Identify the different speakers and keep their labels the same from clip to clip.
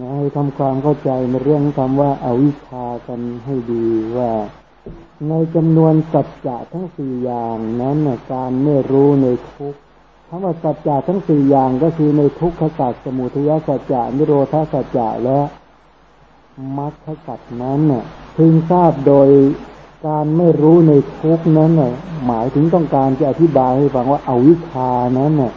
Speaker 1: นะให้ทำความเข้าใจในเรื่องคำว่าอาวิชชากันให้ดีว่าในจำนวนสัจจะทั้งสี่อย่างนั้นการไม่รู้ในทุกคำว่าสัจจะทั้งสี่อย่างก็คือในทุกขสัจสมุทัยสัจจะนิโรธาสัจจะและมรรคสัจนั้นน่ะพึงทราบโดยการไม่รู้ในทุกนั้นน่ะหมายถึงต้องการจะอธิบายให้ฟังว่าอาวิชานั้นน่ะ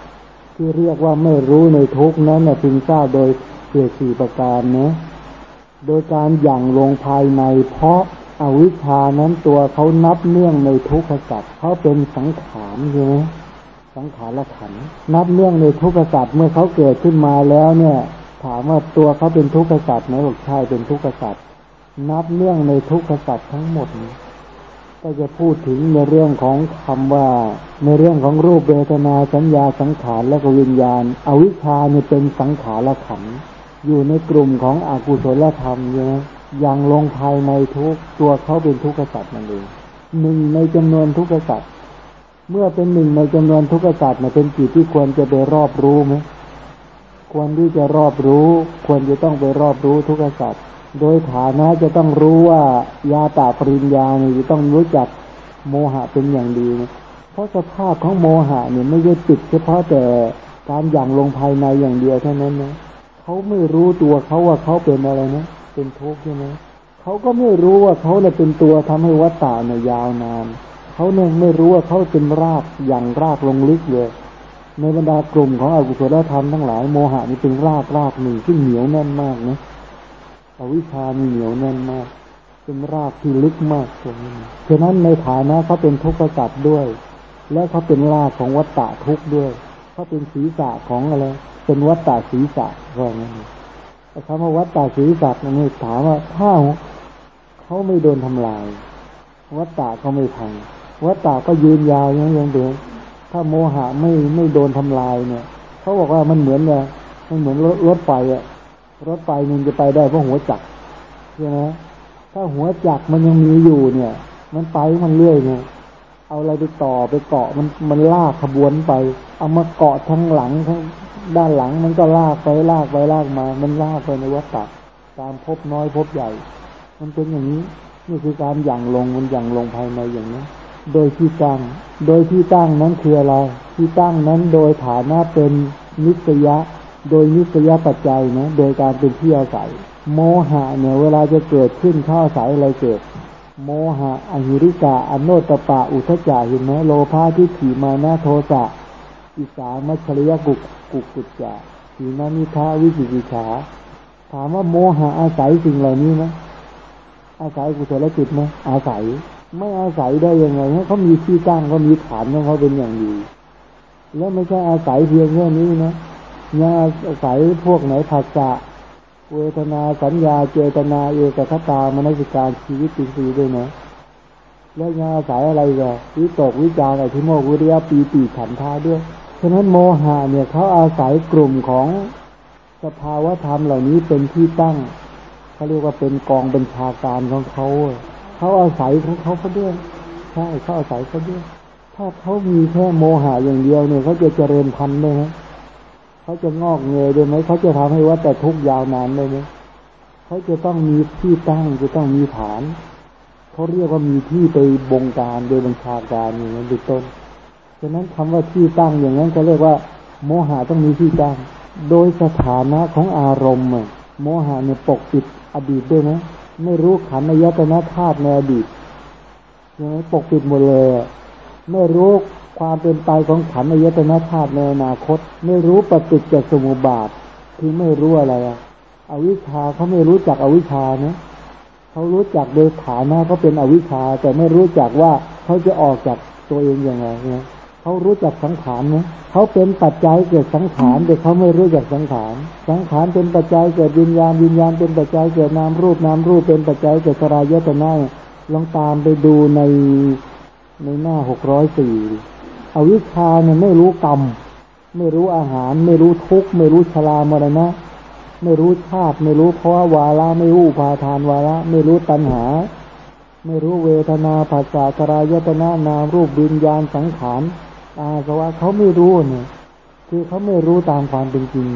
Speaker 1: ที่เรียกว่าไม่รู้ในทุกนั้นน่ะพึงทราบโดย เกิดสี่ประการนะโดยการหยั่งลงภายใน เพราะอาวิชชานั้นตัวเขานับเนื่องในทุกขสัจเขาเป็นสังขารใช่ไหมสังขารละขันนับเนื่องในทุกขสัจเมื่อเขาเกิดขึ้นมาแล้วเนี่ย ถามว่าตัวเขาเป็นทุกขสัจไหมบอกใช่เป็นทุกขสัจนับเนื่องในทุกขสัจทั้งหมดก็จะพูดถึงในเรื่องของคำว่า ในเรื่องของรูปเวทนาสัญญาสังขารและก็วิญญาณ อวิชชาเนี่ยเป็นสังขารละขันธ์ อยู่ในกลุ่มของอกุศลธรรมใช่ไหมยังลงภายในทุกตัวเขาเป็นทุกขสัตว์นั่นเองหนึ่งในจำนวนทุกขสัตว์เมื่อเป็นหนึ่งในจำนวนทุกขสัตว์เนี่ยเป็นจิตที่ควรจะไปรอบรู้ไหมควรที่จะรอบรู้ ควรจะต้องไปรอบรู้ทุกขสัตว์โดยฐานะจะต้องรู้ว่ายาตาปริญญาเนี่ยจะต้องรู้จักโมหะเป็นอย่างดีนะเพราะสภาพของโมหะเนี่ยไม่ใช่ติดเฉพาะแต่การอย่างลงภายในอย่างเดียวเท่านั้นนะ เขาไม่รู้ตัวเขาว่าเขาเป็นอะไรนะเป็นทุกข์ใช่ไหมเขาก็ไม่รู้ว่าเขาเนี่ยเป็นตัวทำให้วัฏฏะเนี่ยยาวนานเขาเนี่ยไม่รู้ว่าเขาเป็นรากอย่างรากลงลึกเลยในบรรดากลุ่มของอกุศลธรรมทั้งหลายโมหะนี่เป็นรากรากหนึ่งที่เหนียวแน่นมากนะอวิชามีเหนียวแน่นมาก เป็นรากที่ลึกมากตรงนี้ฉะนั้นในฐานะเขาเป็นทุกข์จัดด้วย และเขาเป็นรากของวัฏฏะทุกข์ด้วยเขาเป็นศีรษะของอะไร เป็นวัฏฏะศีรษะว่างั้นคำว่าวัฏฏะศีรษะนี่ถามว่าถ้าเขาไม่โดนทำลาย วัฏฏะก็ไม่พังวัฏฏะก็ยืนยาวยังยังเดิมถ้าโมหะไม่ไม่โดนทำลายเนี่ยเขาบอกว่ามันเหมือนเนี่ยมันเหมือนรถรถไฟอะรถไฟมันจะไปได้เพราะหัวจักรใช่ไหมถ้าหัวจักรมันยังมีอยู่เนี่ย มันไปมันเรื่อยเนี่ยเอาอะไรไปต่อไปเกาะมันมันลากขบวนไป เอามาเกาะทั้งหลังทั้ง ด้านหลังมันก็ลากไปลากไปลากมา มันลากไปในวัฏฏะตามพบน้อยพบใหญ่ มันเป็นอย่างนี้นี่คือการหยั่งลงมันหยั่งลงภายในอย่างนี้โดยที่ตั้ง โดยที่ตั้งนั้นคืออะไร ที่ตั้งนั้นโดยฐานะเป็นนิสยะ โดยนิสยปัจจัยนะ โดยการเป็นที่อาศัย โมหะเนี่ยเวลาจะเกิดขึ้นข้าอาศัยอะไรเกิด โมหะอหิริกาอโนตปะอุทจาเห็นไหมโลภะที่ขี่มานาโทสะอิสามัชริยกุก กุกุจจะสีนามิทาวิจิกิจฉาถามว่าโมหะอาศัยสิ่งเหล่านี้ไหมอาศัยกุศลจิตไหมอาศัย ไม่อาศัยได้ยังไงเขามีที่ตั้งเขามีฐานของเขาเป็นอย่างดีแล้วไม่ใช่อาศัยเพียงแค่นี้นะยังอาศัยพวกไหนผัสสะเวทนาสัญญาเจตนาเอกคตามนสิการชีวิตจริงๆด้วยนะแล้วยังอาศัยอะไรกันวิตกวิจารอธิโมกวิริยะปีติขันธาด้วย ฉะนั้นโมหะเนี่ยเขาอาศัยกลุ่มของสภาวธรรมเหล่านี้เป็นที่ตั้งเขาเรียกว่าเป็นกองบัญชาการของเขาเขาอาศัยของเขาเขาด้วยใช่เขาอาศัยเขาด้วยถ้าเขามีแค่โมหะอย่างเดียวเนี่ยเขาจะเจริญพันธุ์ได้ไหมเขาจะงอกเงยได้ไหมเขาจะทำให้ว่าแต่ทุกยาวนานได้ไหมเขาจะต้องมีที่ตั้งจะต้องมีฐานเขาเรียกว่ามีที่ไปบงการโดยบัญชาการอย่างนั้นเป็นต้นะนั้นคำว่าที่ตั้งอย่างนั้นก็เรียกว่า โมหะต้องมีที่ตั้ง โดยสถานะของอารมณ์โมหะเนี่ยปกปิดอดีตด้วยนะไม่รู้ขันธ์ยตนาธาตุในอดีตยังไงปกปิดหมดเลยไม่รู้ความเป็นไปของขันธ์ยตนาธาตุในอนาคต ไม่รู้ปฏิจจสมุปบาทที่ไม่รู้อะไรอะอวิชชาเขาไม่รู้จักอวิชชานะเขารู้จักโดยฐานะเขาเป็นอวิชชาแต่ไม่รู้จักว่าเขาจะออกจากตัวเองยังไงเนี่ย เขารู้จักสังขารไหมเขาเป็นปัจจัยเกิดสังขารแต่เขาไม่รู้จักสังขาร สังขารเป็นปัจจัยเกิดวิญญาณวิญญาณเป็นปัจจัยเกิดนามรูปนามรูปเป็นปัจจัยเกิดสรายตนะลองตามไปดูในในหน้าหกร้อยสี่อวิชชาเนี่ยไม่รู้กรรม ไม่รู้อาหาร ไม่รู้ทุกข์ไม่รู้ชรามรณะไม่รู้ชาติไม่รู้เพราะวาระไม่รู้พาทานวาระไม่รู้ตัณหา ไม่รู้เวทนาภาษาสรายตนะนามรูปวิญญาณสังขาร อาสวะเขาไม่รู้เนี่ยคือเขาไม่รู้ตามความเป็นจริง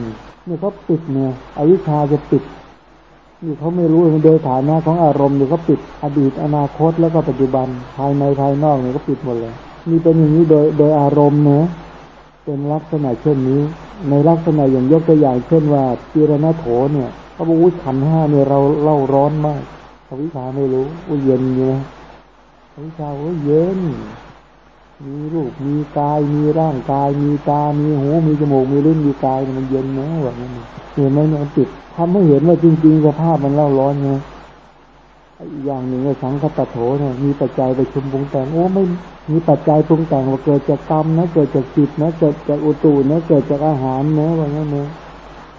Speaker 1: นี่เขาปิดเนี่ยอวิชชาจะปิดนี่เขาไม่รู้โดยฐานะของอารมณ์เนี่ยเขาปิดอดีตอนาคตแล้วก็ปัจจุบันภายในภายนอกเนี่ยก็ปิดหมดเลยนี่เป็นอย่างนี้โดยโดยอารมณ์เนะเป็นลักษณะเช่นนี้ ในลักษณะอย่างยกตัวอย่างเช่นว่าจีรณโถเนี่ยเขาบอกว่าขันห้าเนี่ยเราเล่าร้อนมากอวิชชาไม่รู้ว่าเย็นอยู่นะอวิชชาว่าเย็น มีรูปมีกายมีร่างกายมีตา มีหูมีจมูกมีลิ้นมีกายมันเย็นนะแบบนั้นเห็นไหมมันติดทำให้เห็นว่าจริงๆสภาพมันเล่าร้อนไงอีกอย่างหนึ่งก็สังคตโถเนี่ยมีปัจจัยไปชุมปรุงแต่งโอ้ไม่มีปัจจัยปรุงแต่งว่าเกิดจากกรรมนะเกิดจากจิตนะเกิดจากอุตุนะเกิดจากอาหารนะว่างั้นเนย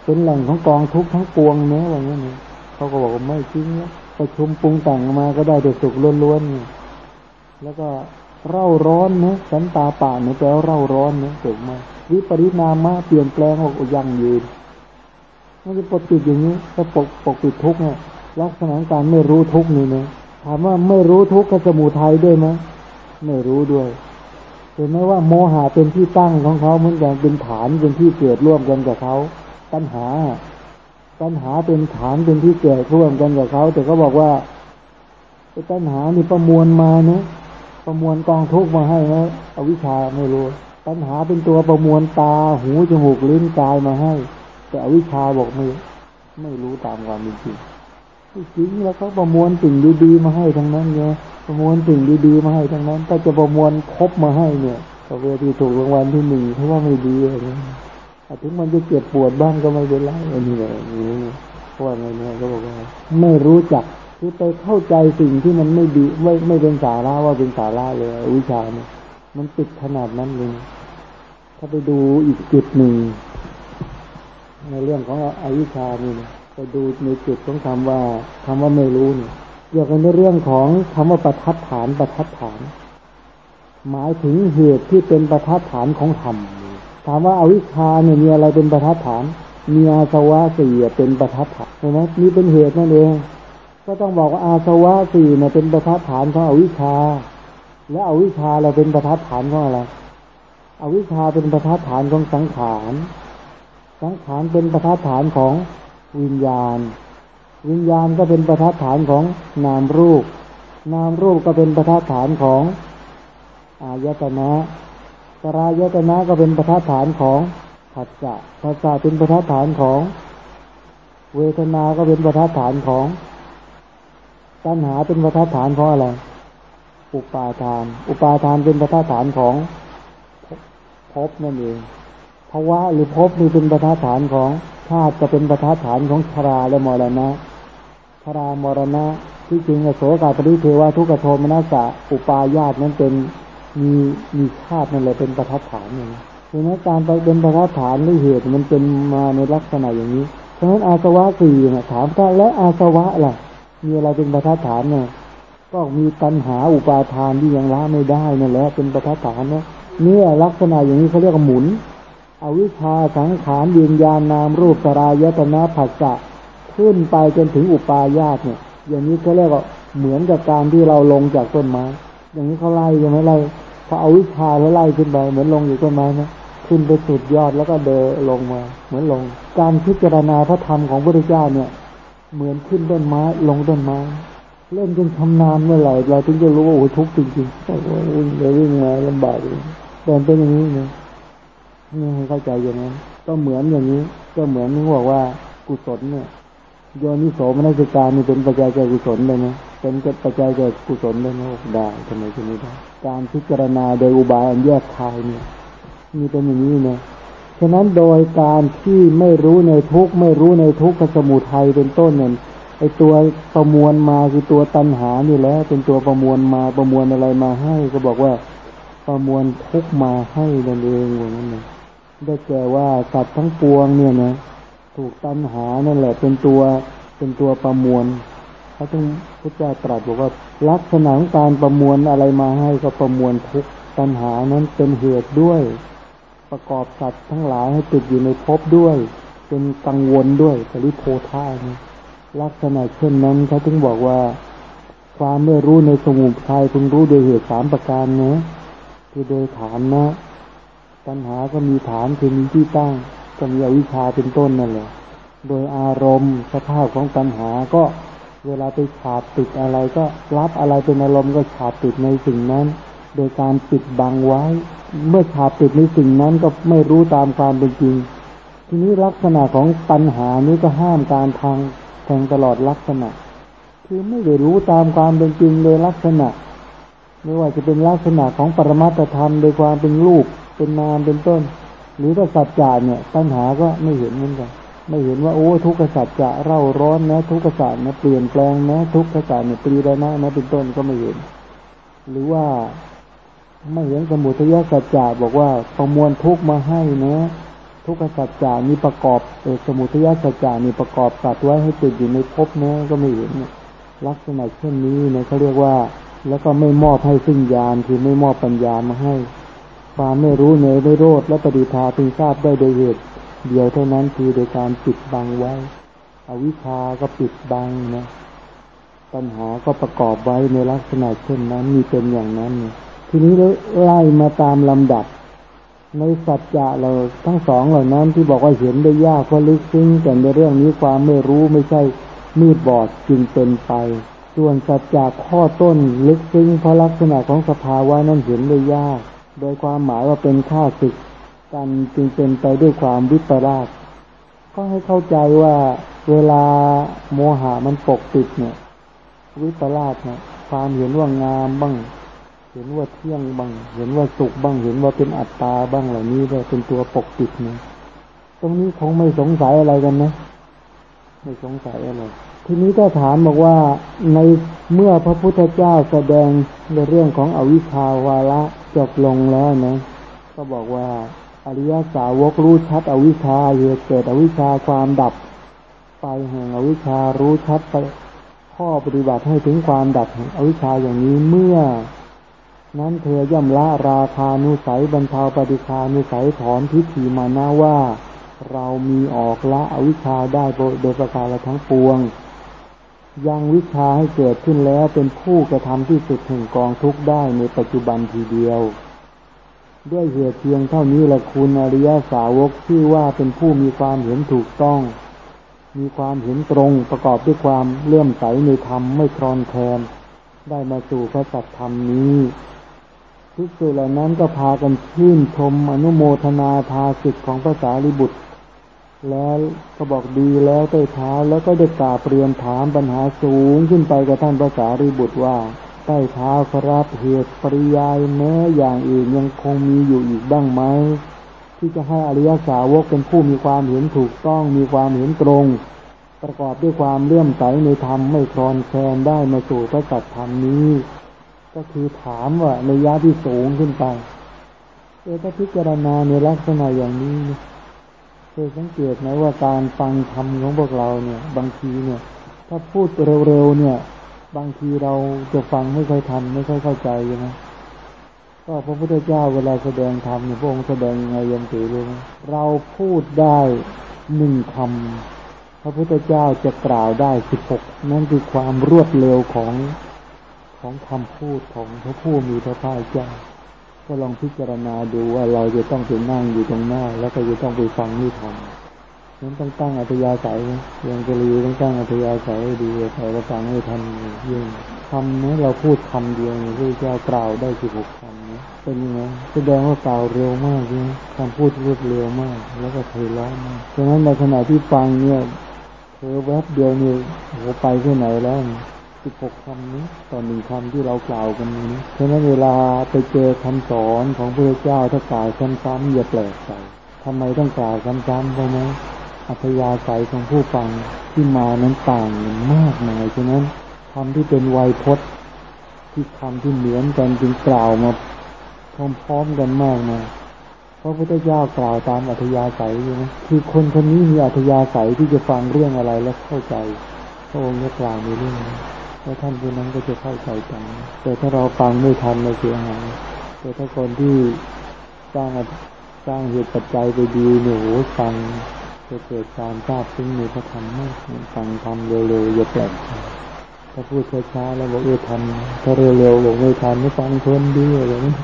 Speaker 1: เป็นแหล่งของกองทุกข์ทั้งปวงนะว่างั้นเนยเขาก็บอกว่าไม่จริงนะประชุมปรุงแต่งมาก็ได้แต่สุขล้วนๆแล้วก็ เร่าร้อนนะสันตาป่าเนี่ยแปลว่าเร่าร้อนนะเก่งมากวิปริณามะเปลี่ยนแปลงออกยั่งยืนมันจะปกปิดอย่างนี้ถ้าปกปกปิดทุกเนี่ยลักษณะการไม่รู้ทุกนี่นะถามว่าไม่รู้ทุกกับสมุทัยด้วยไหมไม่รู้ด้วยเห็นไหมว่าโมหะเป็นที่ตั้งของเขาเหมือนกันเป็นฐานเป็นที่เกิดร่วมกันกับเขาปัญหาปัญหาเป็นฐานเป็นที่เกิดร่วมกันกับเขาแต่เขาบอกว่าปัญหานี่ประมวลมาเนะ ประมวลกองทุกมาให้นะอวิชาไม่รู้ ปัญหาเป็นตัวประมวลตาหูจมูกลิ้นกายมาให้ แต่อวิชาบอกไม่ไม่รู้ตามความจริงจริงแล้วเขาประมวลสิ่งดีๆมาให้ทั้งนั้นไงประมวลสิ่งดีๆมาให้ทั้งนั้นถ้าจะประมวลครบมาให้เนี่ยก็เวทีถูกรางวัลที่หนึ่งเพราะว่าไม่ดีอะไรเงี้ยถึงมันจะเจ็บปวดบ้างก็ไม่เป็นไรอันนี้แหละนี่เพราะว่าไงเนี่ยเขาบอกว่าไม่รู้จัก คือไปเข้าใจสิ่งที่มันไม่ดีไม่ไม่เป็นสาระว่าเป็นสาระเลยวิชาเนี่ยมันติดขนาดนั้นเลยถ้าไปดูอีกจุดหนึ่งในเรื่องของอวิชานี่นะไปดูในจุดของคำว่าคำว่าไม่รู้เนี่ยเกี่ยวกันในเรื่องของคำว่าประทัดฐานประทัดฐาน หมายถึงเหตุที่เป็นประทัดฐานของธรรมถามว่าอาวิชาเนี่ยมีอะไรเป็นประทัดฐานมีอาสวะเสี่เป็นประทัดฐานเห็นไหมนี่เป็นเหตุนั่นเอง ก็ต้องบอกว่าอาสวะสี่เนี่ยเป็นประทัดฐานของอวิชชา และอวิชชาเราเป็นประทัดฐานของอะไร อวิชชาเป็นประทัดฐานของสังขาร สังขารเป็นประทัดฐานของวิญญาณ วิญญาณก็เป็นประทัดฐานของนามรูป นามรูปก็เป็นประทัดฐานของอายตนะสรายตนะก็เป็นประทัดฐานของผัสสะผัสสะเป็นประทัดฐานของ เวทนา ก็เป็นประทัดฐานของ ตัณหาเป็นประฐานของอะไร อุปาทาน อุปาทานเป็นประฐานของภพนั่นเองภาวะหรือภพนี่เป็นประฐานของธาตุจะเป็นประฐานของชราและมรณะชรามรณะ ที่จริงโสกาปริเทวทุกโทมนัสสะอุปายาตนั้นเป็นมีมีชาตินั่นแหละเป็นประฐานอย่างนี้ดังนั้นการไปเป็นประฐานด้วยเหตุมันเป็นมาในลักษณะอย่างนี้ เพราะฉะนั้นอาสวะสี่นะถามว่าแล้วอาสวะล่ะ มีอะไรเป็นประทัดฐานเนี่ยก็มีตัณหาอุปาทานที่ยังละไม่ได้นั่นแหละเป็นประทัดฐานเนี่ยเนี่ยลักษณะอย่างนี้เขาเรียกว่าหมุน อวิชชาสังขารยืนยานนามรูปสรายตนะผัสสะขึ้นไปจนถึงอุปาญาตเนี่ย อย่างนี้เขาเรียกว่าเหมือนกับการที่เราลงจากต้นไม้ อย่างนี้เขาไล่ยังไม่ไล่พอเอาวิชาแล้วไล่ขึ้นไปเหมือนลงอยู่ต้นไม้นะขึ้นไปสุดยอดแล้วก็เดินลงมา เหมือนลง การพิจารณาพระธรรมของพระพุทธเจ้าเนี่ย เหมือนขึ้นต้นไม้ลงต้นไม้ เล่นจนชำนาญเมื่อไหร่เราถึงจะรู้ว่าโอ้ทุกข์จริงๆโอ้โหวิ่งไปวิ่งมาลำบากเลยแต่เป็นอย่างนี้เนี่ยนี่ให้เข้าใจอย่างนั้นก็เหมือนอย่างนี้ ก็เหมือนที่บอกว่ากุศลเนี่ยโยนิโสมนัสการนี่เป็นปัจจัยแก่กุศลเลยนะเป็นปัจจัยแก่กุศลได้ไหมได้ทำไมจะไม่ได้การพิจารณาโดยอุบายอันแยกคายเนี่ยมีเป็นอย่างนี้นะ ฉะนั้นโดยการที่ไม่รู้ในทุกไม่รู้ในทุกขสมุทัยเป็นต้นเนี่ยไอตัวประมวลมาคือตัวตัณหานี่แหละเป็นตัวประมวลมาประมวลอะไรมาให้ ก็บอกว่าประมวลทุกมาให้นั่นเองอย่างนั้นนะได้แก่ว่าสัตว์ทั้งปวงเนี่ยนะถูกตัณหานั่นแหละ เป็นตัวเป็นตัวประมวลเขาต้องพระเจ้าตรัสบอกว่าลักษณะของการประมวลอะไรมาให้ก็ประมวลทุกตัณหานั้นเป็นเหตุด้วย ประกอบสัตว์ทั้งหลายให้ติดอยู่ในภพด้วย เป็นกังวลด้วยปริโพธานะลักษณะเช่นนั้นเขาถึงบอกว่า ความไม่รู้ในสมุทัยพึงรู้โดยเหตุสามประการนะคือโดยฐานนะปัญหาก็มีฐานคือมีที่ตั้งก็มีอวิชชาเป็นต้นนั่นแหละโดยอารมณ์สภาพของตัณหาก็เวลาไปฉาบติดอะไรก็รับอะไรเป็นอารมณ์ก็ฉาบติดในสิ่งนั้น โดยการปิดบังไว้ เมื่อฉาบติดในสิ่งนั้นก็ไม่รู้ตามความเป็นจริง ทีนี้ลักษณะของปัญหานี้ก็ห้ามการทางแทงตลอดลักษณะ คือไม่ได้รู้ตามความเป็นจริงโดยลักษณะ ไม่ว่าจะเป็นลักษณะของปรมัตธรรมโดยความเป็นรูปเป็นนามเป็นต้น หรือถ้าสัจจะเนี่ยปัญหาก็ไม่เห็นเหมือนกันไม่เห็นว่าโอ้ทุกขสัจจะเร่าร้อนนะ ทุกขสัจนะเปลี่ยนแปลงนะ ทุกขสัจเนี่ยปรีดานะนะเป็นต้นก็ไม่เห็น หรือว่า ไม่เห็นสมุทัยสัจจะบอกว่าประมวลทุกมาให้นะทุกขสัจจะมีประกอบสมุทัยสัจจะมีประกอบสัตว์ไว้ให้ติดอยู่ในภพนะก็ไม่เห็นลักษณะเช่นนี้เนี่ยเขาเรียกว่า แล้วก็ไม่มอบให้ซึ่งญาณคือไม่มอบปัญญามาให้ ความไม่รู้เนไม่โรดและปฏิทาพึงทราบได้โดยเหตุ เดียวเท่านั้นคือโดยการปิดบังไว้ อวิชาก็ปิดบังนะปัญหาก็ประกอบไว้ในลักษณะเช่นนั้นมีเป็นอย่างนั้น ทีนี้ไล่มาตามลำดับ ในสัจจะเราทั้งสองเหล่านั้นที่บอกว่าเห็นได้ยากเพราะลึกซึ้งแต่ในเรื่องนี้ความไม่รู้ไม่ใช่มืดบอดจึงเป็นไป ส่วนสัจจะข้อต้นลึกซึ้งเพราะลักษณะของสภาวะนั้นเห็นได้ยาก โดยความหมายว่าเป็นข้าศึกกันจึงเป็นไปด้วยความวิปลาสก็ให้เข้าใจว่าเวลาโมหะมันปกปิดเนี่ย วิปลาสเนี่ยความเห็นว่างามบ้าง เห็นว่าเที่ยงบ้าง เห็นว่าสุขบ้าง เห็นว่าเป็นอัตตาบ้างเหล่านี้เลยเป็นตัวปกปิดนี่ยตรงนี้คงไม่สงสัยอะไรกันนะไม่สงสัยอะไรทีนี้ก็ถามบอกว่าในเมื่อพระพุทธเจ้าแสดงในเรื่องของอวิชชาวาระจบลงแล้วนะก็บอกว่าอริยสาวกรู้ชัดอวิชชาเหตุเกิดอวิชชาความดับไปแห่งอวิชชารู้ชัดไปข้อปฏิบัติให้ถึงความดับแห่งอวิชชาอย่างนี้เมื่อ นั้นเธอย่อมละราคานุสัยบรรเทาปฏิคานุสัยถอนทิฏฐิมานะว่า เรามีออกละอวิชชาได้โดยประการทั้งปวง ยังวิชาให้เกิดขึ้นแล้วเป็นผู้กระทำที่สุดแห่งกองทุกได้ในปัจจุบันทีเดียว ด้วยเหตุเพียงเท่านี้ละคุณอริยสาวกชื่อว่าเป็นผู้มีความเห็นถูกต้อง มีความเห็นตรงประกอบด้วยความเลื่อมใสในธรรมไม่คลอนแคลนได้มาสู่พระสัจธรรมนี้ ทุกส่วนเหล่านั้นก็พากันชื่นชมอนุโมทนาภาสิทธิ์ของพระสารีบุตร แล้วก็บอกดีแล้วใต้เท้าแล้วก็ได้กราบเรียนถามปัญหาสูงขึ้นไปกับท่านพระสารีบุตรว่าใต้เท้าครับเหตุปริยายแม้อย่างอื่นยังคงมีอยู่อีกบ้างไหมที่จะให้อริยสาวกเป็นผู้มีความเห็นถูกต้องมีความเห็นตรง ประกอบด้วยความเลื่อมใสในธรรมไม่คลอนแคลนได้มาสู่พระสัจธรรมนี้ ก็คือถามว่าในยะที่สูงขึ้นไปเอถ้าพิจารณาในลักษณะอย่างนี้เคยสังเกตไหมว่าการฟังธรรมของพวกเราเนี่ย บางทีเนี่ย ถ้าพูดเร็วๆเนี่ย บางทีเราจะฟังไม่ค่อยทันไม่ค่อยเข้าใจใช่ไหมก็พระพุทธเจ้าเวลาแสดงธรรมเนี่ยพระองค์แสดงยังไงยมตีรู้ไหมเราพูดได้หนึ่งคำพระพุทธเจ้าจะกล่าวได้สิบหกนั่นคือความรวดเร็วของ ของคำพูดของพระผู้มีพระภาคเจ้าก็ลองพิจารณาดูว่าเราจะต้องไปนั่งอยู่ตรงหน้า แล้วก็จะต้องไปฟังนิทานนั้นต้องตั้งอัธยาศัยยังจะรีต้องตั้งอัธยาศัยดีใครก็ฟังให้ทันยิ่งคำนี้เราพูดคำเดียวพระเจ้ากล่าวได้สิบหกคำนี้เป็นยังไงแสดงว่ากล่าวเร็วมากเลยคำพูดรวดเร็วมาก แล้วก็เทล้อมากฉะนั้นในขณะที่ฟังเนี่ยเธอแวบเดียวนี่โหไปแค่ไหนแล้ว สิบหกคำนี้ต่อหนึ่งคำที่เรากล่าวกันนี้ฉะนั้นเวลาไปเจอคำสอนของพระเจ้าถ้ากล่าวซ้ำๆอย่าแปลกใจทำไมต้องกล่าวซ้ำๆเพราะไหมอัธยาศัยของผู้ฟังที่มานั้นต่างกันมากมายฉะนั้นคำที่เป็นไวยพจน์ ที่คำที่เหมือนกันจึงกล่าวมาพร้อมๆกันมากมายพระพุทธเจ้ากล่าวตามอัธยาศัยใช่ไหมคือคนคนนี้มีอัธยาศัยที่จะฟังเรื่องอะไรและเข้าใจพระองค์จะกล่าวในเรื่องนี้ แล้วท่านผู้นั้นก็จะเข้าใจกันแต่ถ้าเราฟังไม่ทันเราเสียหายแต่ถ้าคนที่สร้างสร้างเหตุปัจจัยไปดีหนูฟังจะเกิดการทราบซึ้งในพระธรรมมากฟังทำเร็วๆอย่าแปลกถ้าพูดช้าๆแล้วบอกเออทันถ้าเร็วๆบอกไม่ทันไม่ฟังเพลินดีอะไรนี้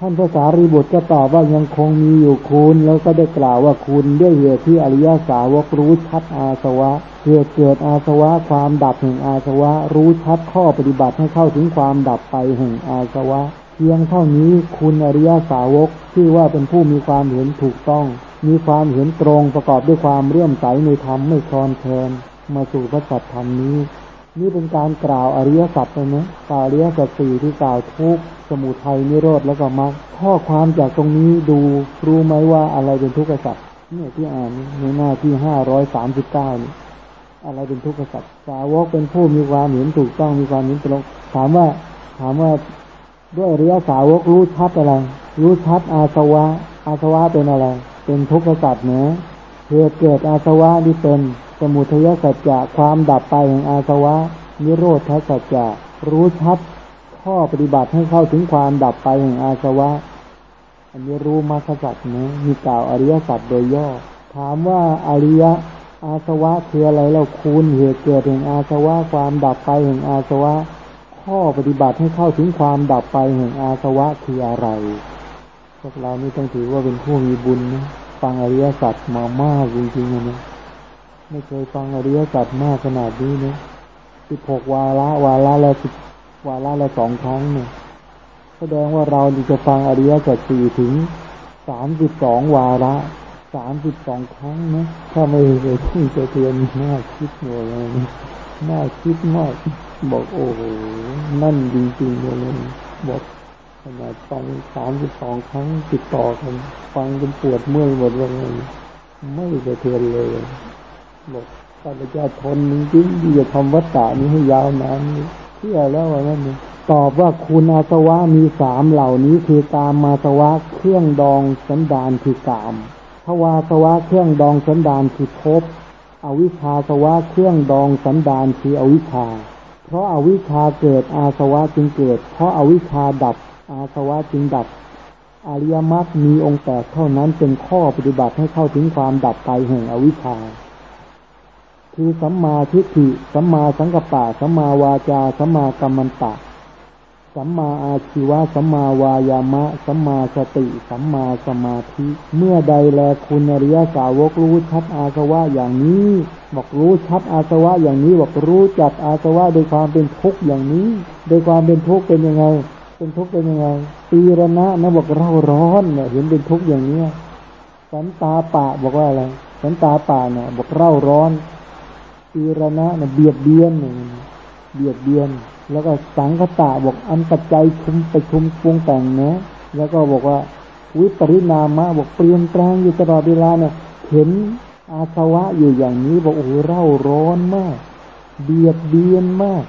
Speaker 1: ท่านพระสารีบุตรก็ตอบว่ายังคงมีอยู่คุณแล้วก็ได้กล่าวว่าคุณด้วยเหตุที่อริยสาวกรู้ชัดอาสวะเหตุเกิดอาสวะความดับแห่งอาสวะ รู้ชัดข้อปฏิบัติให้เข้าถึงความดับไปแห่งอาสวะ เพียงเท่านี้คุณอริยสาวกชื่อว่าเป็นผู้มีความเห็นถูกต้อง มีความเห็นตรงประกอบด้วยความเรื่อมใสในธรรมไม่คลอนแคลนมาสู่พระสัจธรรมนี้ นี่เป็นการกล่าวอริยสัจเลยนะกล่าวอริยสัจสี่ที่กล่าวทุกสมุทัยนิโรธแล้วก็มรรคข้อความจากตรงนี้ดูรู้ไหมว่าอะไรเป็นทุกข์สัจเนี่ยที่อ่านในหน้าที่ห้าร้อยสามสิบเก้านี่อะไรเป็นทุกข์สัจสาวกเป็นผู้มีความเห็นถูกต้องมีความเห็นตรงถามว่าถามว่าด้วยอริยสาวกรู้ชัดอะไร รู้ชัดอาสวะ อาสวะเป็นอะไร เป็นทุกข์สัจเนะเหตุเกิดอาสวะนี่เป็น สมุทัยสัจจะความดับไปแห่งอาสวะ นิโรธสัจจะรู้ชัดข้อปฏิบัติให้เข้าถึงความดับไปแห่งอาสวะ อันนี้รู้มรรคสัจนะมีกล่าวอริยสัจโดยย่อ ถามว่าอริยอาสวะคืออะไรเราคูณเหตุเกิดแห่งอาสวะความดับไปแห่งอาสวะ ข้อปฏิบัติให้เข้าถึงความดับไปแห่งอาสวะคืออะไรพวกเรานี่ต้องถือว่าเป็นผู้มีบุญนะฟังอริยสัจมามากจริงๆนะ ไม่เคยฟังอริยสัจมากขนาดนี้นะสิบหกวาระวาระละสิบวาระละสองครั้งเนี่ยแสดงว่าเราจะฟังอริยสัจสี่ถึงสามสิบสองวาระสามสิบสองครั้งนะถ้าไม่เคยที่จะเตือนน่าคิดหน่อยนะน่าคิดมาก บอกโอ้โหนั่นจริงๆเลยบอกขนาดฟังสามสิบสองครั้งติดต่อกัน ฟังจนปวดเมื่อยหมดเลยไม่จะเตือนเลย บอกข้าพเจ้าทนจริงๆที่จะทำวัตตานี้ให้ยาวนานนี้เชื่อแล้วว่านั่นนี่ตอบว่าคุณอาสวะมีสามเหล่านี้คือกามมาสวะเครื่องดองสันดานคือกามภวาสวะเครื่องดองสันดานคือภพอวิชชาสวะเครื่องดองสันดานคืออวิชชา เพราะอาวิชชาเกิดอาสวะจึงเกิด เพราะอาวิชชาดับอาสวะจึงดับ อริยมรรคมีองค์แปดเท่านั้นเป็นข้อปฏิบัติให้เข้าถึงความดับไปแห่งอวิชชา คือสัมมาทิฏฐิ สัมมาสังกัปปะ สัมมาวาจา สัมมากัมมันตะ สัมมาอาชีวะ สัมมาวายามะ สัมมาสติ สัมมาสมาธิ เมื่อใดแลคุณอริยสาวกรู้ชัดอาสวะอย่างนี้ บอกรู้ชัดอาสวะอย่างนี้ บอกรู้จักอาสวะโดยความเป็นทุกข์อย่างนี้ โดยความเป็นทุกข์เป็นยังไง เป็นทุกข์เป็นยังไงปีรณะนะบอกเราร้อนเนี่ยเห็นเป็นทุกข์อย่างเนี้ยสันตาปะบอกว่าอะไร สันตาปะเนี่ยบอกเร่าร้อน ปีรณะเนี่ยเบียดเบียนเบียดเบียน แล้วก็สังคตะบอกอันปัจจัยชุมไปชุมปรุงแต่งนะแล้วก็บอกว่าวิปริณามะบอกเปลี่ยนแปลงอยู่ตลอดเวลาเนี่ยเห็นอาสวะอยู่อย่างนี้บอกโอ้โหเร่าร้อนมาก เบียดเบียนมาก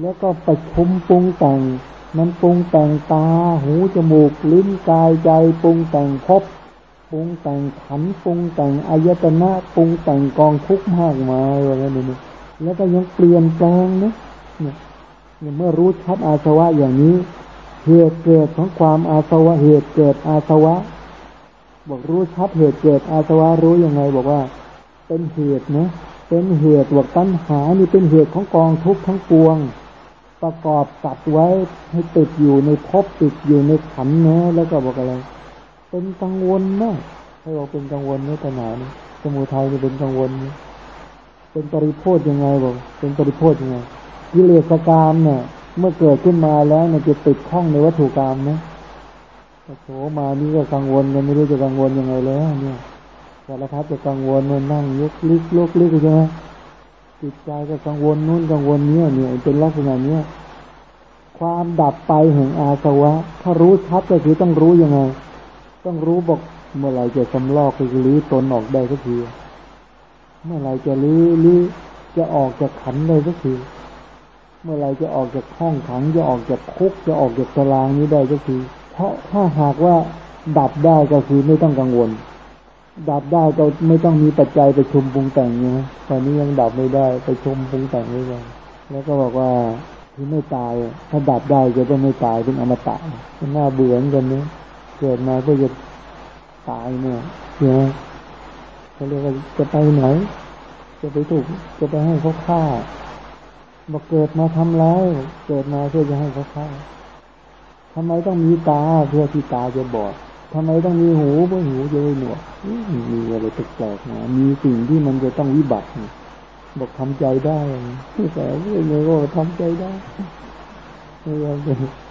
Speaker 1: แล้วก็ไปชุมปรุงแต่ง มันปรุงแต่งตา หูจมูกลิ้นกายใจปรุงแต่งพบ ปรุงแต่งขันปรุงแต่งอายตนะปรุงแต่งกองทุกข์มากมายอะไรนี่แล้วก็ยังเปลี่ยนแปลงนะเนี่ยเมื่อรู้ชัดอาสวะอย่างนี้ เหตุเกิดของความอาสวะเหตุเกิดอาสวะ บอกรู้ชัดเหตุเกิดอาสวะรู้ยังไง บอกว่า เป็นเหตุนะเป็นเหตุบอกปัญหานี่เป็นเหตุของกองทุกข์ทั้งปวง ประกอบสัตว์ไว้ให้ติดอยู่ในภพติดอยู่ในขันนะแล้วก็บอกอะไร เป็นกังวลมากให้เราเป็นกังวลในปัญหานี้สมุทัยนี่เป็นกังวล เป็นปริโภคยังไงบอกเป็นปริโภคยังไงกิเลสกรรมเนี่ยเมื่อเกิดขึ้นมาแล้วเนี่ยจะติดข้องในวัตถุกรรมนะโสมานี่ก็กังวลกันไม่รู้จะกังวลยังไงแล้ว เนี่ยสารพัดจะกังวลเนี่ยนั่งยกลิกลกลิกใช่ไหมจิตใจก็กังวลนู่นกังวลเนี้ยเนี่ยเป็นลักษณะเนี้ยความดับไปแห่งอาสวะ ถ้ารู้ชัดก็คือต้องรู้ยังไง ต้องรู้บอกเมื่อไรจะสำลอกคือลื้อตนออกได้สักทีเมื่อไรจะลื้อลื้อจะออกจากขันได้สักทีเมื่อไรจะออกจากห้องขังจะออกจากคุกจะออกจากตารางนี้ได้สักทีเพราะถ้าหากว่าดับได้ก็คือไม่ต้องกังวล ดับได้ก็ไม่ต้องมีปัจจัยไปชุมปรุงแต่งเนี่ยตอนนี้ยังดับไม่ได้ไปชมปรุงแต่งไว้ก่อนแล้วก็บอกว่าที่ไม่ตายถ้าดับได้จะต้องไม่ตายเป็นอมตะเป็นหน้าเบื่อกันนี้ เกิดมาเพื่อจะตายเนี่ยใช่ไหมเขาเรียกว่าจะไปไหน จะไปถูก จะไปให้เขาฆ่าบอกเกิดมาทำร้ายเกิดมาเพื่อจะให้เขาฆ่าทำไมต้องมีตาเพื่อที่ตาจะบอดทำไมต้องมีหูเพื่อหูจะได้หนวกมีอะไรแปลกๆนะมีสิ่งที่มันจะต้องวิบัติบอกทำใจได้แต่เรื่องนี้ก็ทำใจได้ไม่ยอมเลย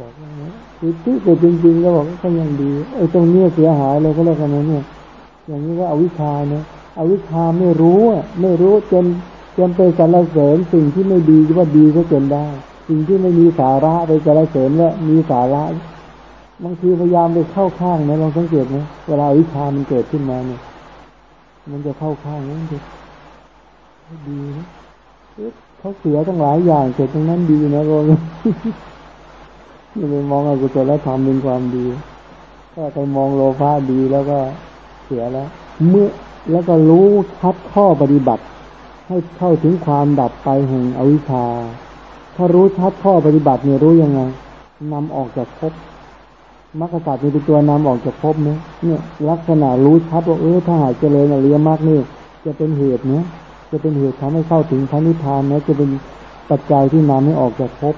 Speaker 1: บอกว่าคือที่เกิดจริงๆก็บอกก็ยังดีไอ้ตรงนี้เสียหายเลยก็แล้วกันนะเนี่ย อย่างนี้ก็อวิชชาเนี่ยอวิชชาไม่รู้อะไม่รู้จนจนไปสรรเสริญสิ่งที่ไม่ดีว่าดีก็จนได้ สิ่งที่ไม่มีสาระไปสรรเสริญว่ามีสาระบางทีพยายามไปเข้าข้างนะลองสังเกตไหมเวลาวิชามันเกิดขึ้นมาเนี่ย มันจะเข้าข้างนั่นดีนะเขาเสียทั้งหลายอย่างเกิดตรงนั้นดีนะโรน ไม่ไปมองอกุศลธรรมเป็นความดี ถ้าไปมองโลภะดีแล้วก็เสียแล้ว เมื่อแล้วก็รู้ชัดข้อปฏิบัติ ให้เข้าถึงความดับไปแห่งอวิชชา ถ้ารู้ชัดข้อปฏิบัติเนี่ยรู้ยังไงนำออกจากภพมรรคศาสตร์เป็นตัวนำออกจากภพเนี่ยเนี่ย ลักษณะรู้ชัดว่าเออถ้าหากเจริญอริยมรรคนี่จะเป็นเหตุเนี่ยจะเป็นเหตุทำให้เข้าถึงพระนิพพานนะจะเป็นปัจจัยที่นำให้ออกจากภพ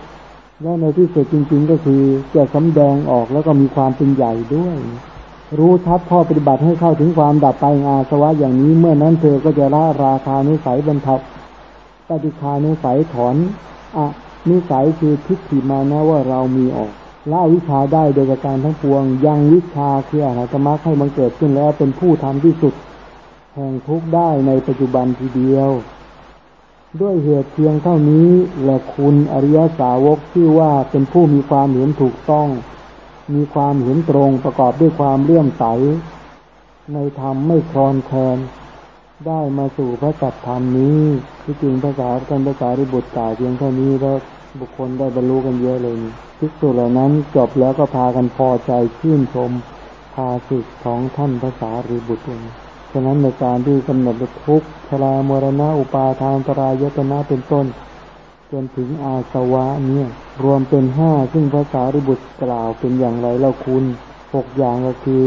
Speaker 1: และในที่สุดจริง ๆ ก็คือจะสำแดงออกแล้วก็มีความเป็นใหญ่ด้วย รู้ชัดข้อปฏิบัติให้เข้าถึงความดับไปอาสวะอย่างนี้เมื่อนั้นเธอก็จะละราคานิสัยบรรทัดปฏิคานิสัยถอนอะนิสัยคือทิฏฐิมานะว่าเรามีออกละวิชาได้โดยการทั้งปวง ยังวิชาคืออาหารธรรมะให้มันเกิดขึ้นแล้วเป็นผู้ทำที่สุด แห่งทุกได้ในปัจจุบันทีเดียว ด้วยเหตุเพียงเท่านี้และคุณอริยสาวกที่ว่าเป็นผู้มีความเห็นถูกต้อง มีความเห็นตรงประกอบด้วยความเลื่อมใส ในธรรมไม่คลอนแคลนได้มาสู่พระสัจธรรมนี้ที่จริงภาษากันภาษาริบุตรกล่าวเพียงเท่านี้แล้วบุคคลได้บรรลุกันเยอะเลยทิกษุเหล่านั้นจบแล้วก็พากันพอใจชื่นชมภาสิทของท่านภาษาริบุตร ฉะนั้นในการที่กำหนดทุกข์ชรามรณะอุปาทานตรายตนะเป็นต้น จนถึงอาสวะเนี่ยรวมเป็นห้าซึ่งภาษาริบุตรกล่าวเป็นอย่างไรเล่าคุณหกอย่างก็คือ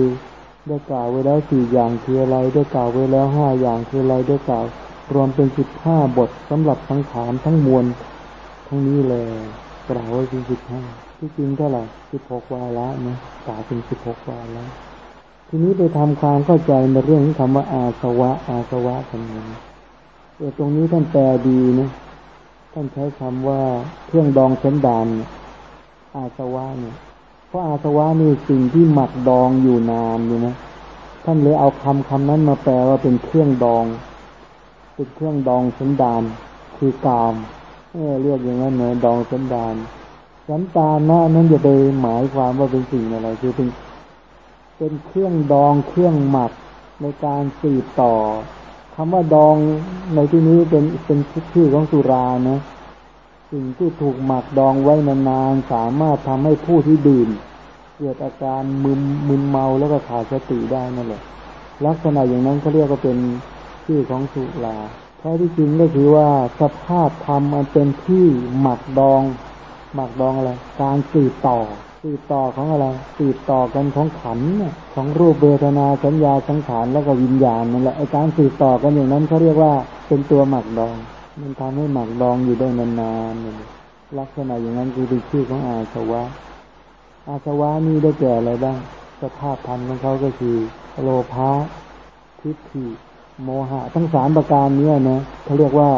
Speaker 1: ได้กล่าวไว้แล้วสี่อย่างคืออะไรได้กล่าวไว้แล้วห้าอย่างคืออะไรได้กล่าว รวมเป็นสิบห้าบทสำหรับสังขารทั้งมวลทั้งนี้เลยกล่าวไว้เป็นสิบห้าที่จริงเท่าไหร่สิบหกวาระนะกล่าวเป็นสิบหกวาระ ทีนี้ไปทำความเข้าใจในเรื่องของคำว่าอาสวะ อาสวะกันนี้เออตรงนี้ท่านแปลดีนะท่านใช้คำว่าเครื่องดองเส้นดานอาสวะเนี่ยเพราะอาสวะนี่สิ่งที่หมักดองอยู่นานอยู่นะท่านเลยเอาคำคำนั้นมาแปลว่าเป็นเครื่องดองเป็นเครื่องดองสันดาน คือกามเออเรียกอย่างนั้นเนอะดองสันดานสันดานนะนั่นจะไปหมายความว่าเป็นสิ่งอะไรคือเป็น เป็นเครื่องดองเครื่องหมักในการสืบต่อคำว่าดองในที่นี้เป็นเป็นชื่อของสุรานะสิ่งที่ถูกหมักดองไว้นานๆสามารถทำให้ผู้ที่ดื่มเกิดอาการมึนมึนเมาแล้วก็ขาดสติได้นั่นแหละ ลักษณะอย่างนั้นเขาเรียกว่าเป็นชื่อของสุราแท้ที่จริงก็คือว่าสภาพธรรมอันเป็นที่หมักดอง หมักดองอะไรการสืบต่อ สืบต่อของอะไรสืบต่อกันของขันของรูปเบทนาสัญญาสังขารแล้วก็วิญญาณนั่นแหละไอการสืบต่อกันอย่างนั้นเขาเรียกว่าเป็นตัวหมักดอง มันทำให้หมักดองอยู่ได้นานๆนี่ลักษณะอย่างนั้นคือเป็นชื่อของอาสวะ อาสวะนี่ได้แก่อะไรบ้างสภาพพันธ์ของเขาก็คือโลภะทิฏฐิโมหะ ทั้งสามประการนี้นะเขาเรียกว่า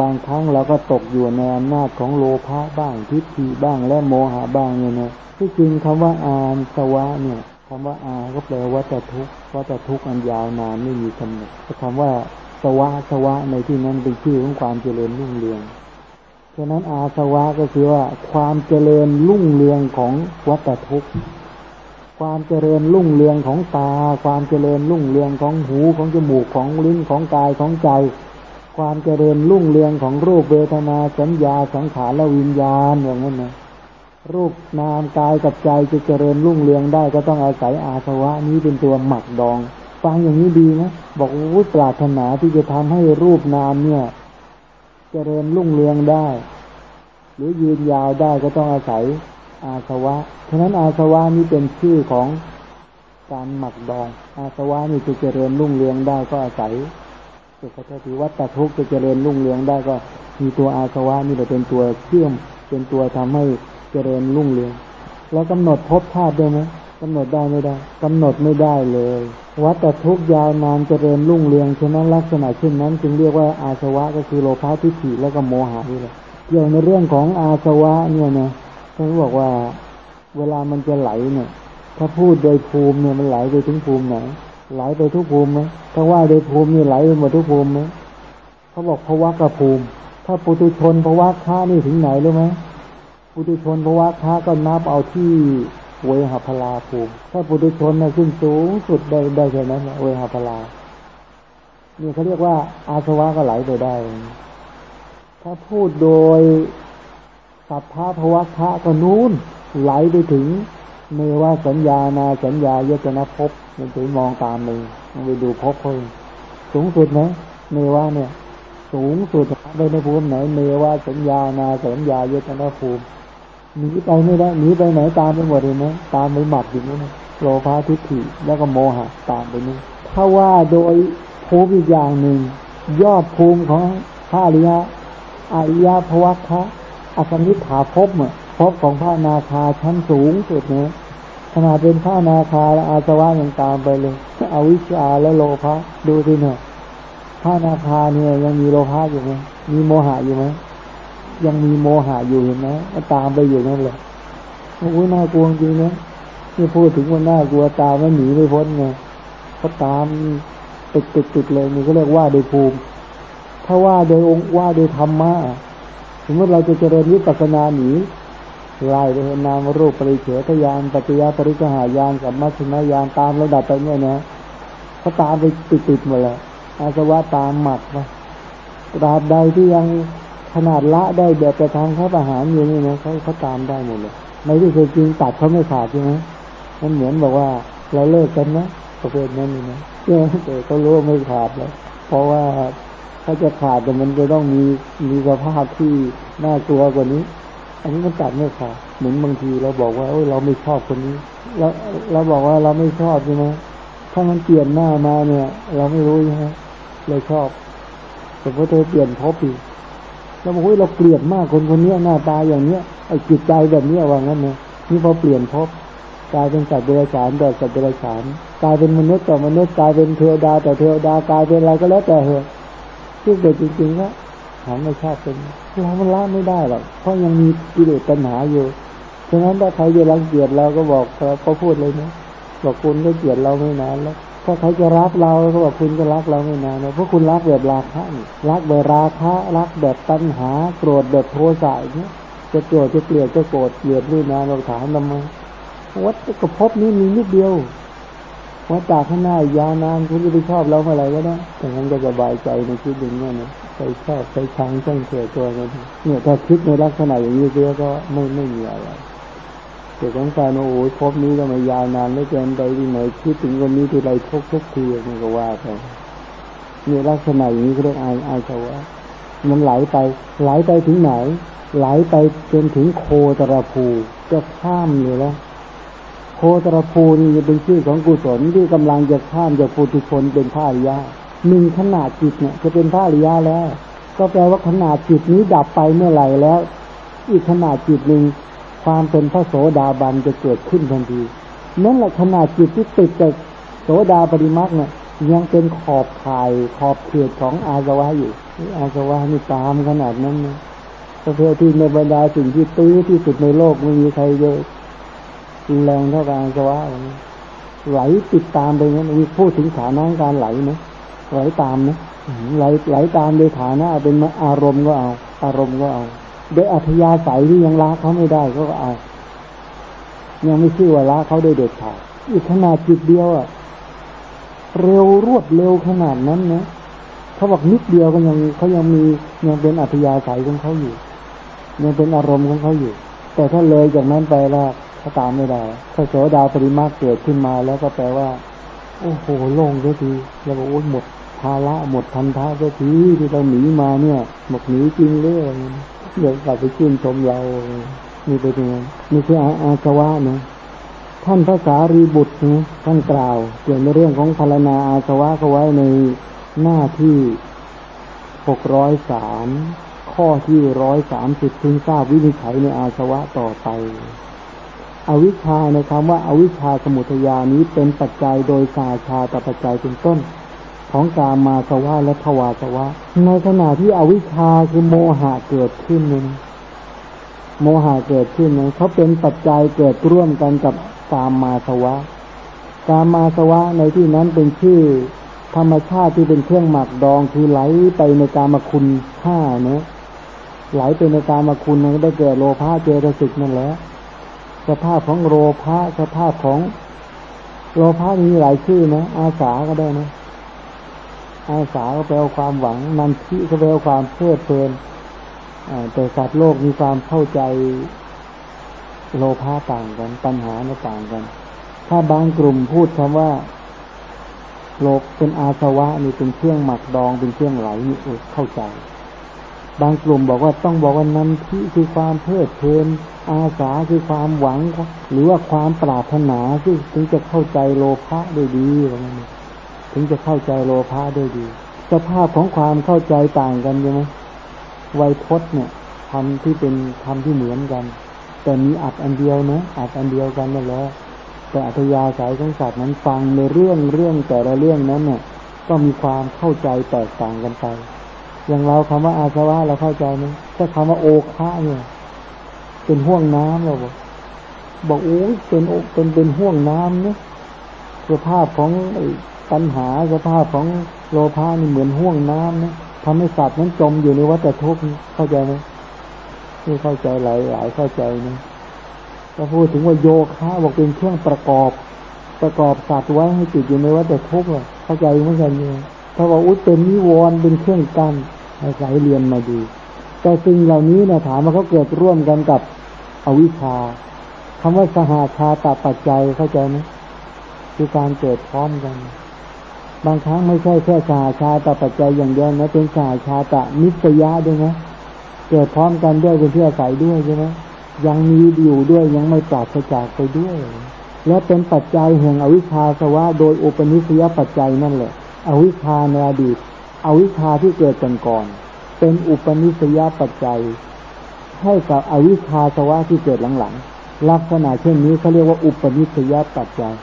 Speaker 1: บางครั้งเราก็ตกอยู่ในอำนาจของโลภะบ้างทิฏฐิบ้างและโมหะบ้างเนี่ยนะ ที่จริงคำว่าอานสวะเนี่ยคำว่าอาก็แปลว่าจะทุกข์ว่าจะทุกข์อันยาวนานไม่มีกำหนดแต่คำว่าสวะสวะในที่นั้นเป็นชื่อของความเจริญรุ่งเรืองฉะนั้นอาสวะก็คือว่าความเจริญรุ่งเรืองของวัตทุกข์ความเจริญรุ่งเรืองของตา ความเจริญรุ่งเรืองของหูของจมูกของลิ้นของกายของใจ ความเจริญรุ่งเรืองของรูปเวทนาสัญญาสังขารและวิญญาณอย่างนั้นนะ รูปนามกายกับใจจะเจริญรุ่งเรืองได้ก็ต้องอาศัยอาสวะนี้เป็นตัวหมักดอง ฟังอย่างนี้ดีนะบอกว่าปรารถนาที่จะทำให้รูปนามเนี่ย เจริญรุ่งเรืองได้ หรือยืนยาวได้ก็ต้องอาศัยอาสวะฉะนั้นอาสวะนี้เป็นชื่อของการหมักดอง อาสวะนี่จะเจริญรุ่งเรืองได้ก็อาศัยสุขทติวัตทุกจะเจริญรุ่งเรืองได้ก็ มีตัวอาสวะนี่เป็นตัวเชื่อมเป็นตัวทำให้ เจริญรุ่งเรืองแล้วกำหนดภพชาติได้ไหมกำหนดได้ไม่ได้กำหนดไม่ได้เลย วัฏทุกยาวนานเจริญรุ่งเรืองฉะนั้นลักษณะเช่นนั้น จึงเรียกว่าอาสวะก็คือโลภะทิฏฐิแล้วก็โมหะนี่แหละเกี่ยวในเรื่องของอาสวะเนี่ยนะเขาบอกว่าเวลามันจะไหลเนี่ย ถ้าพูดโดยภูมิเนี่ยมันไหลไปถึงภูมิไหนไหลไปทุกภูมิไหมถ้าว่าโดยภูมินี่ไหลไปหมดทุกภูมิไหมเขาบอกภวะกับภูมิ ถ้าปุตุชนภวะค้านี่ถึงไหนรู้ไหม ปุตุชนภวะค้าก็นับเอาที่เวหพลาภูมิถ้าปุถุชนเนะขึ้นสูงสุดได้ได้แค่นั้นเวหพลาเนี่ยเขาเรียกว่า อาสวะก็ไหลไปได้ ถ้าพูดโดยสัพพะภวะคะก็นู้นไหลไปถึงเมว่าสัญญานาสัญญายตนะภพมันไปมองตามเลยมันไปดูภพเขาสูงสุดไหมเมว่าเนี่ย สูงสุดไปในภูมิไหนเมว่าสัญญานาสัญญายตนะภูมิ หนีไปไม่ได้หนีไปไหนตามไปหมดเลยนะตามไปหมัดอยู่นี่นะโลภะทิฏฐิแล้วก็โมหะตามไปนี่ถ้าว่าโดยภูมิอีกอย่างหนึ่ง ยอดภูมิของพระอริยะอริยภวัคะอสมิถาภพเนี่ยภพของพระนาคาชั้นสูงสุดเนี่ยขนาดเป็นพระนาคาและอาสวะยังตามไปเลยอวิชชาและโลภะดูสิเนี่ยพระนาคาเนี่ยยังมีโลภะอยู่ไหมมีโมหะอยู่ไหม ยังมีโมหะอยู่เห็นไหมก็ตามไปอยู่นั่นแหละโอ้ยน่ากลัวจริงนะนี่พูดถึงว่าน่ากลัวตามมันหนีไม่พ้นไงเขาตามติดติดติดเลยนี่ก็เรียกว่าโดยภูมิ ถ้าว่าโดยองค์ว่าโดยธรรมะสมมติเราจะเจริญวิปัสสนาหนีไล่ไปเห็นนามรูปปริเฉทยานปัจจยาปริกหายานกับมัชฌิมยานตามระดับไปเนี่ยนะเขาตามไปติดติดหมดเลยอาสวะตามหมักไปตราบใดที่ยัง ขนาดละได้แบบประทางเขาประหารอยู่นี่นะเขาเขาตามได้หมดเลยในที่สุดจริงตัดเขาไม่ขาดใช่ไหมมันเหมือนบอกว่า เราเลิกกันนะประเภทนั้นนี่นะแต่เขารู้ไม่ขาดแล้วเพราะว่าถ้าจะขาดแต่มันจะต้องมีมีสภาพที่น่ากลัวกว่านี้ อันนี้มันตัดไม่ขาดเหมือนบางทีเราบอกว่าโอ้ยเราไม่ชอบคนนี้แล้วเราบอกว่าเราไม่ชอบใช่ไหมถ้ามันเปลี่ยนหน้ามาเนี่ย เราไม่รู้ใช่ไหมเลยชอบแต่พอเธอเปลี่ยนพบอีก เราบอกว่าเราเกลียดมากคนคนนี้หน้าตาอย่างเนี้ยไอ้จิตใจแบบนี้ว่างั้นนะนี่พอเปลี่ยนพบกลายเป็นสัตว์เดรัจฉานแต่สัตว์เดรัจฉานกลายเป็นมนุษย์ต่อมนุษย์กลายเป็นเทวดาแต่เทวดากลายเป็นอะไรก็แล้วแต่เหตุที่เด็ดจริงๆก็หาไม่ชอบเป็นเรามันละไม่ได้หรอกเพราะยังมีกิเลสปัญหาอยู่ฉะนั้นถ้าใครจะรังเกียจเราก็บอกเขาพูดเลยนะบอกคุณก็เกลียดเราไม่นานแล้ว ถ้าใครจะรักเราก็บอกคุณก็รักเราไม่นานเพราะคุณรักแบบราคะรักแบบราคะรักแบบตัณหาโกรธแบบโทสะอย่างเงี้ยจะโกรธจะเกลียดจะโกรธเกลียดนี่นานเราถามทำไมวัดกระพบนี้มีนิดเดียววัดจากข้างหน้ายาวนานคุณจะไปชอบเราเมื่อไรก็ได้แต่งั้นก็สบายใจในชีวิตอย่างนี้นะใครชอบใครชังช่างเสียตัวกันเนี่ยถ้าคิดในลักษณะอย่างนี้เสียก็ไม่ไม่มีอะไร แต่สงการโอ้ยพบนี้ก็ไมยาวนานไม่เกินไปที่ไหนคิดถึงวันนี้ที่ไรทุกทุกทีมันก็ว่าไปมีลักษณะอย่างนี้ก็เรียกอายอายเขาว่ามันไหลไป ไหลไปถึงไหน ไหลไปจนถึงโคตรภูจะข้ามเลยแล้วโคตรภูนี่จะเป็นชื่อของกุศลที่กำลังจะข้ามจากปุถุชนเป็นพระอริยะหนึ่งขนาดจิตเนี่ย จะเป็นพระอริยะแล้ว ก็แปลว่าขนาดจิตนี้ดับไปเมื่อไหร่แล้ว อีกขนาดจิตหนึ่ง ความเป็นพระโสดาบันจะเกิดขึ้นทันทีนั่นแหละขนาดจิตที่ติดกับโสดาปริมักเนี่ยยังเป็นขอบข่ายขอบเขตของอาสวะอยู่อาสวะนี่ตามขนาดนั้นนะประเภทที่ในบรรดาสิ่งที่ตื้อที่สุดในโลกไม่มีใครเยอะแรงเท่ากับอาสวะไหลติดตามไปงั้นมีพูดถึงฐานะการไหลไหมไหลตามนะไหลไหลตามโดยฐานะเป็นอารมณ์ก็เอา อารมณ์ก็เอา โดยอัธยาศัยที่ยังละเขาไม่ได้ก็เอา ยังไม่ชื่อว่าละเขาได้เด็ดขาดอีกขนาดจิตเดียวอะเร็วรวดเร็วขนาดนั้นนะเขาบอกนิดเดียวก็ยังเขายังมียังเป็นอัธยาศัยของเขาอยู่ ยังเป็นอารมณ์ของเขาอยู่ แต่ถ้าเลยจากนั้นไปแล้วเขาตามไม่ได้ถ้าโสดาปริมาเกิดขึ้นมาแล้วก็แปลว่า โอ้โหโล่งสักทีแล้วก็โอ้หมดภาระหมดทันท่าสักทีที่เราหนีมาเนี่ยหมดหนีจริงเรื่อง เดี๋ยวกลับไปชื่นชมเรานี่เป็นยังไงนี่คืออาอาสวะนะท่านพระสารีบุตรนะท่านกล่าวเกี่ยวในเรื่องของพารณาอาสวะเขาไว้ในหน้าที่หกร้อยสามข้อที่ร้อยสามสิบถึงทราบวินิจฉัยในอาสวะต่อไป อวิชชาในคำว่าอาวิชชาสมุทยานี้เป็นปัจจัยโดยสาชาตปัจจัยเป็นต้น ของกามาสวะและภวาสวะ ในขณะที่อวิชชาคือโมหะเกิดขึ้นนึงโมหะเกิดขึ้นนั้นเขาเป็นปัจจัยเกิดร่วมกันกับกามาสวะกามาสวะในที่นั้นเป็นชื่อ ธรรมชาติที่เป็นเครื่องหมักดองคือไหลไปในกามคุณห้าเนะไหลไปในกามคุณนั้นได้เกิดโลภะเจตสิกนั่นแหละสภาพของโลภะสภาพของโลภะมีหลายชื่อนะอาสาก็ได้นะ อาสาก็แปลความหวังนันทิก็แปลความเพลิดเพลินแต่สัตว์โลกมีความเข้าใจโลภะต่างกัน ปัญหาต่างกัน ถ้าบางกลุ่มพูดคำว่าโลกเป็นอาสวะนี่เป็นเครื่องหมักดองเป็นเครื่องไหลนี่เข้าใจ บางกลุ่มบอกว่าต้องบอกว่านันทิคือความเพลิดเพลิน อาสาคือความหวัง หรือว่าความปรารถนาที่ถึงจะเข้าใจโลภะได้ดีอะไรนี้ ถึงจะเข้าใจโลภะได้ดี สภาพของความเข้าใจต่างกันใช่ไหมไวยพจน์เนี่ยคำที่เป็นคำที่เหมือนกัน แต่มีอัดอันเดียวนะอัดอันเดียวกันนั่นแหละแต่อัธยาศัยของสัตว์นั้นฟังในเรื่องเรื่องแต่ละเรื่องนั้นเนี่ยก็มีความเข้าใจแตกต่างกันไป อย่างเราคำว่าอาสวะเราเข้าใจไหมถ้าคำว่าโอคะเนี่ยเป็นห่วงน้ำเราบอกบอกโอ้เป็นเป็นเป็นห่วงน้ำเนี่ยสภาพของ ปัญหาสภาพของโลภะนี่เหมือนห่วงน้ำเนี่ยทำให้สัตว์นั้นจมอยู่ในวัฏทุกข์เข้าใจไหมที่เข้าใจหลายหลายเข้าใจนะถ้าพูดถึงว่าโยคะบอกเป็นเครื่องประกอบ ประกอบสัตว์ไว้ให้จิตอยู่ในวัฏทุกข์เข้าใจเหมือนกันเนี่ยถ้าว่าอุตเป็นนิวรณ์เป็นเครื่องกั้นอาศัยเรียนมาดี แต่สิ่งเหล่านี้นะถามว่าเขาเกิดร่วมกันกับอวิชชาคำว่าสหาชาตปัจจัยเข้าใจไหมคือการเกิดพร้อมกัน บางครั้งไม่ใช่แค่สาชาตปัจจัยอย่างเดียวนะเป็นสาชาตะนิสยาด้วยนะเกิดพร้อมกันด้วยเป็นเพื่อใส่ด้วยใช่ไหมยังมีอยู่ด้วยยังไม่ปราศจากไปด้วย และเป็นปัจจัยแห่งอวิชชาสวะโดยอุปนิสัยปัจจัยนั่นแหละ อวิชชาในอดีต อวิชชาที่เกิดกันก่อน เป็นอุปนิสัยปัจจัย ให้กับอวิชชาสวะที่เกิดหลังๆลักษณะเช่นนี้เขาเรียกว่าอุปนิสัยปัจจัย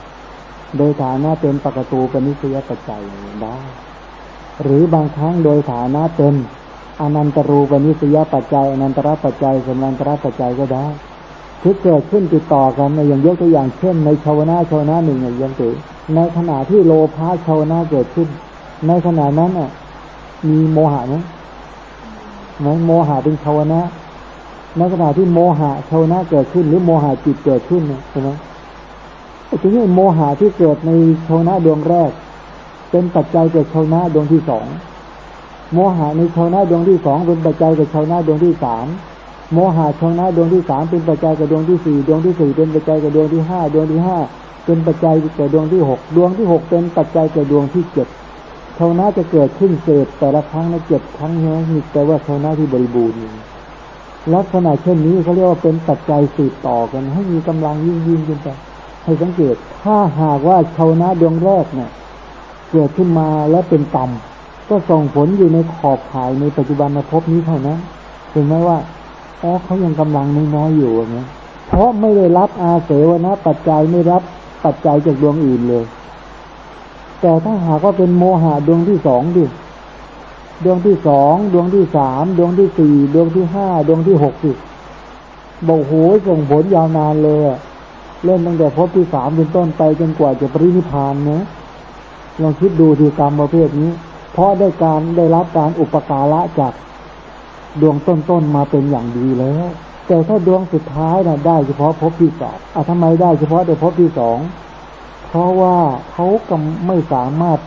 Speaker 1: โดยฐานะเป็นปกตูปนิสยปัจจัยได้ หรือบางครั้งโดยฐานะเป็นอนันตรูปนิสยปัจจัยอนันตระปัจจัยสนันตระปัจจัยก็ได้คือเกิดขึ้นติดต่อกันในอย่างยกตัวอย่างเช่น ในชาวนาชาวนาหนึ่งอย่างตือในขณะที่โลภะชาวนาเกิดขึ้น ในขณะนั้นอะ มีโมหะไหมไหมโมหะเป็นชาวนะในขณะที่โมหะชาวนาเกิดขึ้น หรือโมหะจิตเกิดขึ้นใช่ไหม ทีนี้โมหะที่เกิดในชานะดวงแรก เป็นปัจจัยเกิดชานะดวงที่สองโมหะในชานะดวงที่สองเป็นปัจจัยเกิดชานะดวงที่สามโมหะชานะดวงที่สามเป็นปัจจัยกับดวงที่สี่ดวงที่สี่เป็นปัจจัยกับดวงที่ห้าดวงที่ห้าเป็นปัจจัยเกิดดวงที่หกดวงที่หกเป็นปัจจัยเกิดดวงที่เจ็ดชานะจะเกิดขึ้นเศษแต่ละครั้งในเจ็ดครั้งนี้มีแต่ว่าชานะที่บริบูรณ์ลักษณะเช่นนี้เขาเรียกว่าเป็นปัจจัยสืบต่อกันให้มีกำลังยิ่งยิ่งขึ้นไป ให้สังเกต ถ้าหากว่าชาวนะดวงแรกเนี่ยเกิดขึ้นมาแล้วเป็นกรรม ก็ส่งผลอยู่ในขอบข่ายในปัจจุบันภพนี้เท่านั้นถึงแม้ว่าอ๋อเขายังกำลังน้อยๆอยู่นะเพราะไม่ได้รับอาเสวนะปัจจัยไม่รับปัจจัยจากดวงอื่นเลย แต่ถ้าหากว่าเป็นโมหะดวงที่สองดิดวงที่สองดวงที่สามดวงที่สี่ดวงที่ห้าดวงที่หกสิบอกโหส่งผลยาวนานเลย เล่นตั้งแต่พบที่สามเป็นต้นไปจนกว่าจะปรินิพานนะลองคิดดูทีกรรมประเภทนี้ เพราะได้การได้รับการอุปการะจากดวงต้นๆมาเป็นอย่างดีแล้ว แต่ถ้าดวงสุดท้ายนะ่ะได้เฉพาะพบที่สามอะทำไมได้เฉพาะในพบที่สองเพราะว่าเขากไม่สามารถ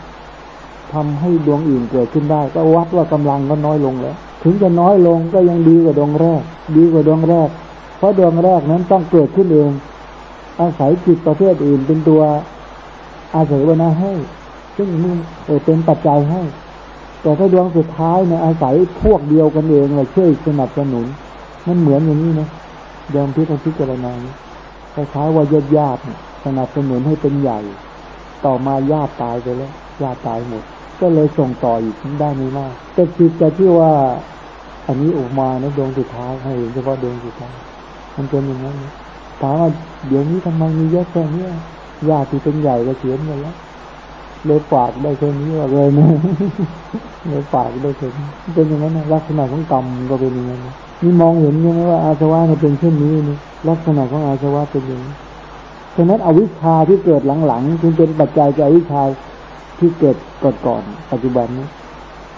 Speaker 1: ทำให้ดวงอื่นเกิดขึ้นได้ ก็วัดว่ากำลังก็น้อยลงแล้ว ถึงจะน้อยลงก็ยังดีกว่าดวงแรก ดีกว่าดวงแรก เพราะดวงแรกนั้นต้องเกิดขึ้นเอง อาศัยจิตประเภทอื่น เป็นตัวอาศัยวนาให้ ซึ่งมึงเป็นปัจจัยให้ แต่ถ้าดวงสุดท้ายเนี่ยอาศัยพวกเดียวกันเองเลยช่วยสนับสนุน มันเหมือนอย่างนี้นะเดิมที่ต้องพิจารณาคล้ายๆว่าญาติญาติสนับสนุนให้เป็นใหญ่ ต่อมาญาติตายไปแล้วญาติตายหมด ก็เลยส่งต่ออีกได้ไม่มากแต่จิตแต่ที่ว่า อันนี้ออกมาในดวงสุดท้ายให้เห็นเฉพาะดวงสุดท้ายมันเป็นอย่างนั้นนะ ถามว่าเดี๋ยวนี้ทำไมมีเยอะแค่นี้ญาติที่เป็นใหญ่ก็เขียนมาแล้วเลยฝากได้แค่นี้ว่าเลยนะเลยฝากได้แค่นี้เป็นอย่างนั้นนะลักษณะของกรรมก็เป็นอย่างนั้นนี่มองเห็นใช่ไหมว่าอาสวะเนี่เป็นเช่นนี้นี่ลักษณะของอาสวะเป็นอย่างนี้ฉะนั้นอวิชชาที่เกิดหลังๆจึงเป็นปัจจัยจากอวิชชาที่เกิดก่อนๆปัจจุบันนี้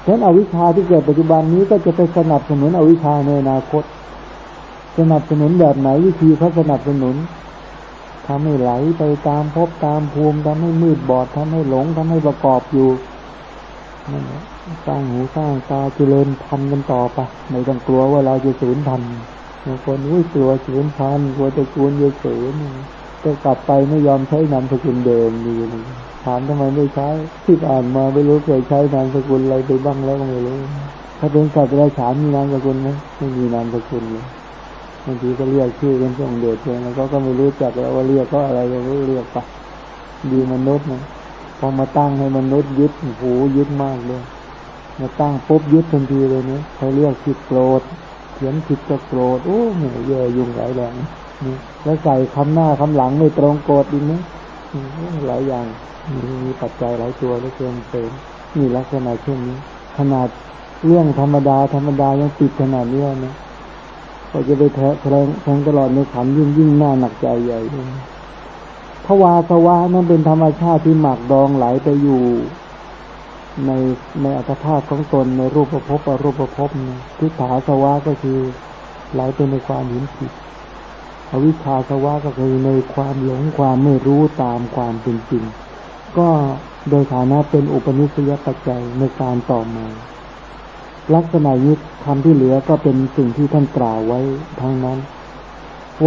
Speaker 1: ฉะนั้นอวิชชาที่เกิดปัจจุบันนี้ก็จะไปสนับสนุนอวิชชาในอนาคต สนับสนุนแบบไหนวิธีเขาสนับสนุนทำให้ไหลไปตามภพตามภูมิทำให้มืดบอดทำให้หลงทำให้ประกอบอยู่นั่นแหละสร้างหูสร้างตาเจริญพันกันต่อไปไม่ต้องกลัวว่าเราจะสูญพันธุ์บางคนอุ้ยกลัวสูญพันธุ์กลัวตะกูลจะสูญก็กลับไปไม่ยอมใช้นามสกุลเดิมดีเลยถามทำไมไม่ใช้ที่อ่านมาไม่รู้เคยใช้นามสกุลอะไรไปบ้างแล้วก็ไม่รู้ ถ้าเป็นสัตว์ไรฉานมีนามสกุลไหมไม่มีนามสกุลเลย บางทีก็เรียกชื่อเป็นส่งเดชเลยแล้วก็ไม่รู้จักแล้วว่าเรียกก็อะไรก็เรียกไปดีมนุษย์นะพอมาตั้งให้มนุษย์ยึดหูยึดมากเลยมาตั้งปุ๊บยึดทันทีเลยเนี่ยเขาเรียกผิดโกรธเขียนผิดก็โกรธโอ้เหนื่อยเยอะยุ่งหลายแรงนี่แล้วใส่คำหน้าคำหลังไม่ตรงโกรธอีกนะหลายอย่างมีปัจจัยหลายตัวแล้วเกินเติมนี่ลักษณะเช่นนี้ ขนาดเรื่องธรรมดาธรรมดายังติดขนาดนี้นะ ก็จะไปแทะแทงแทงตลอดในขันยิ่งยิ่งหน้าหนักใจใหญ่เลยภาวาสวะนั้นเป็นธรรมชาติที่หมักดองไหลไปอยู่ในในอัตภาพของตนในรูปภพอรูปภพนะทิฏฐาสวะก็คือไหลไปในความเห็นผิดอวิชชาสวะก็คือในความหลงความไม่รู้ตามความเป็นจริง ก็โดยฐานะเป็นอุปนิสัยปัจจัยในการต่อมา ลักษณะยึดคำที่เหลือก็เป็นสิ่งที่ท่านกล่าวไว้ทั้งนั้น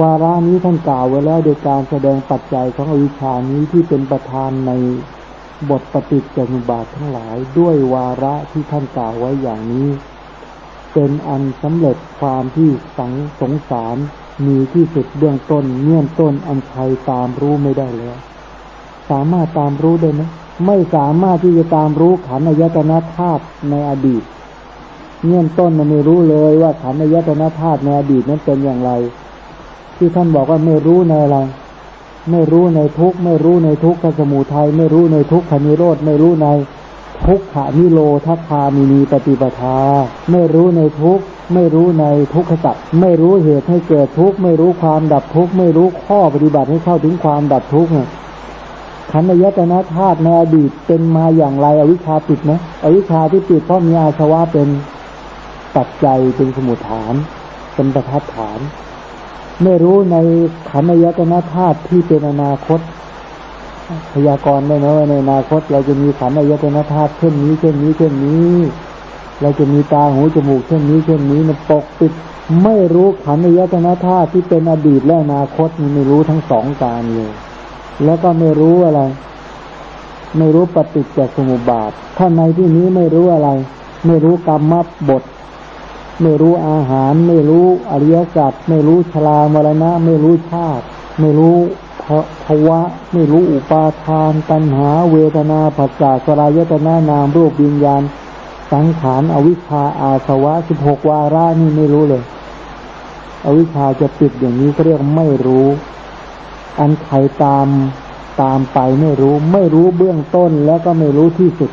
Speaker 1: วาระนี้ท่านกล่าวไว้แล้วโดยการแสดงปัจจัยของอวิชานี้ที่เป็นประธานในบทปฏิจจสมุปบาททั้งหลาย ด้วยวาระที่ท่านกล่าวไว้อย่างนี้ เป็นอันสำเร็จความที่สังสงสารมีที่สุดเบื้องต้นเงื่อนต้นอันใครตามรู้ไม่ได้แล้ว สามารถตามรู้ได้ไหมไม่สามารถที่จะตามรู้ขันอายตนะธาตุในอดีต เงื่อนต้นมันไม่รู้เลยว่าขันธ์ยตนะธาตุในอดีตนั้นเป็นอย่างไร ที่ท่านบอกว่าไม่รู้ในอะไร ไม่รู้ในทุกไม่รู้ในทุกขสมุทัยไม่รู้ในทุกขนิโรธไม่รู้ในทุกขานิโรธคามีนีปฏิปทา ไม่รู้ในทุกไม่รู้ในทุกขสัตไม่รู้เหตุให้เกิดทุกข์ไม่รู้ความดับทุกข์ไม่รู้ข้อปฏิบัติให้เข้าถึงความดับทุกข์เนี่ยขันธยตนะธาตุในอดีตเป็นมาอย่างไรอวิชชาปิดไหมอวิชชาที่ปิดเพราะมีอาสวะเป็น ปัจจัยเป็นสมุทฐาน เป็นประทัดฐาน ไม่รู้ในขันธ์ยตนะธาตุที่เป็นอนาคต พยากรณ์ได้นะว่าในอนาคต เราจะมีขันธ์ยตนะธาตุเช่นนี้เช่นนี้เช่นนี้ เราจะมีตาหูจมูกเช่นนี้เช่นนี้มันปกปิดไม่รู้ขันธ์ยตนาธาตุที่เป็นอดีตและอนาคตมันไม่รู้ทั้งสองการเลยแล้วก็ไม่รู้อะไร ไม่รู้ปฏิจจสมุปบาทถ้าในที่นี้ไม่รู้อะไร ไม่รู้กรรมบท ไม่รู้อาหาร ไม่รู้อริยสัจไม่รู้ชรามรณะ ไม่รู้ชาติ ไม่รู้ภาวะ ไม่รู้อุปาทานตัณหา เวทนาปัจจาสลายตนานามรูปวิญญาณ สังขารอวิชชาอาสวะสิบหกวาระนี่ไม่รู้เลย อวิชชาจะปิดอย่างนี้ก็เรียกไม่รู้ อันใครตามตามไปไม่รู้ ไม่รู้เบื้องต้นแล้วก็ไม่รู้ที่สุด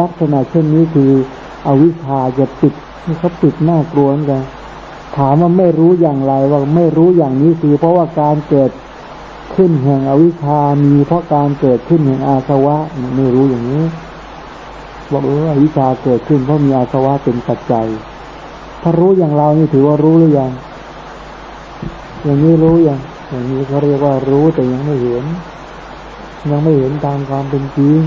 Speaker 1: ลักษณะเช่นนี้คือ อวิชชาจะปิด นี่เขาปิดหน้ากลัวกันถามว่าไม่รู้อย่างไรว่าไม่รู้อย่างนี้คือเพราะว่าการเกิดขึ้นแห่งอวิชามีเพราะการเกิดขึ้นแห่งอาสวะไม่รู้อย่างนี้ว่าเอออวิชาเกิดขึ้นเพราะมีอาสวะเป็นปัจจัย ถ้ารู้อย่างเรานี่ถือว่ารู้หรือยังอย่างนี้รู้ยังอย่างนี้เขาเรียกว่ารู้แต่ยังไม่เห็น ยังไม่เห็นตามความเป็นจริง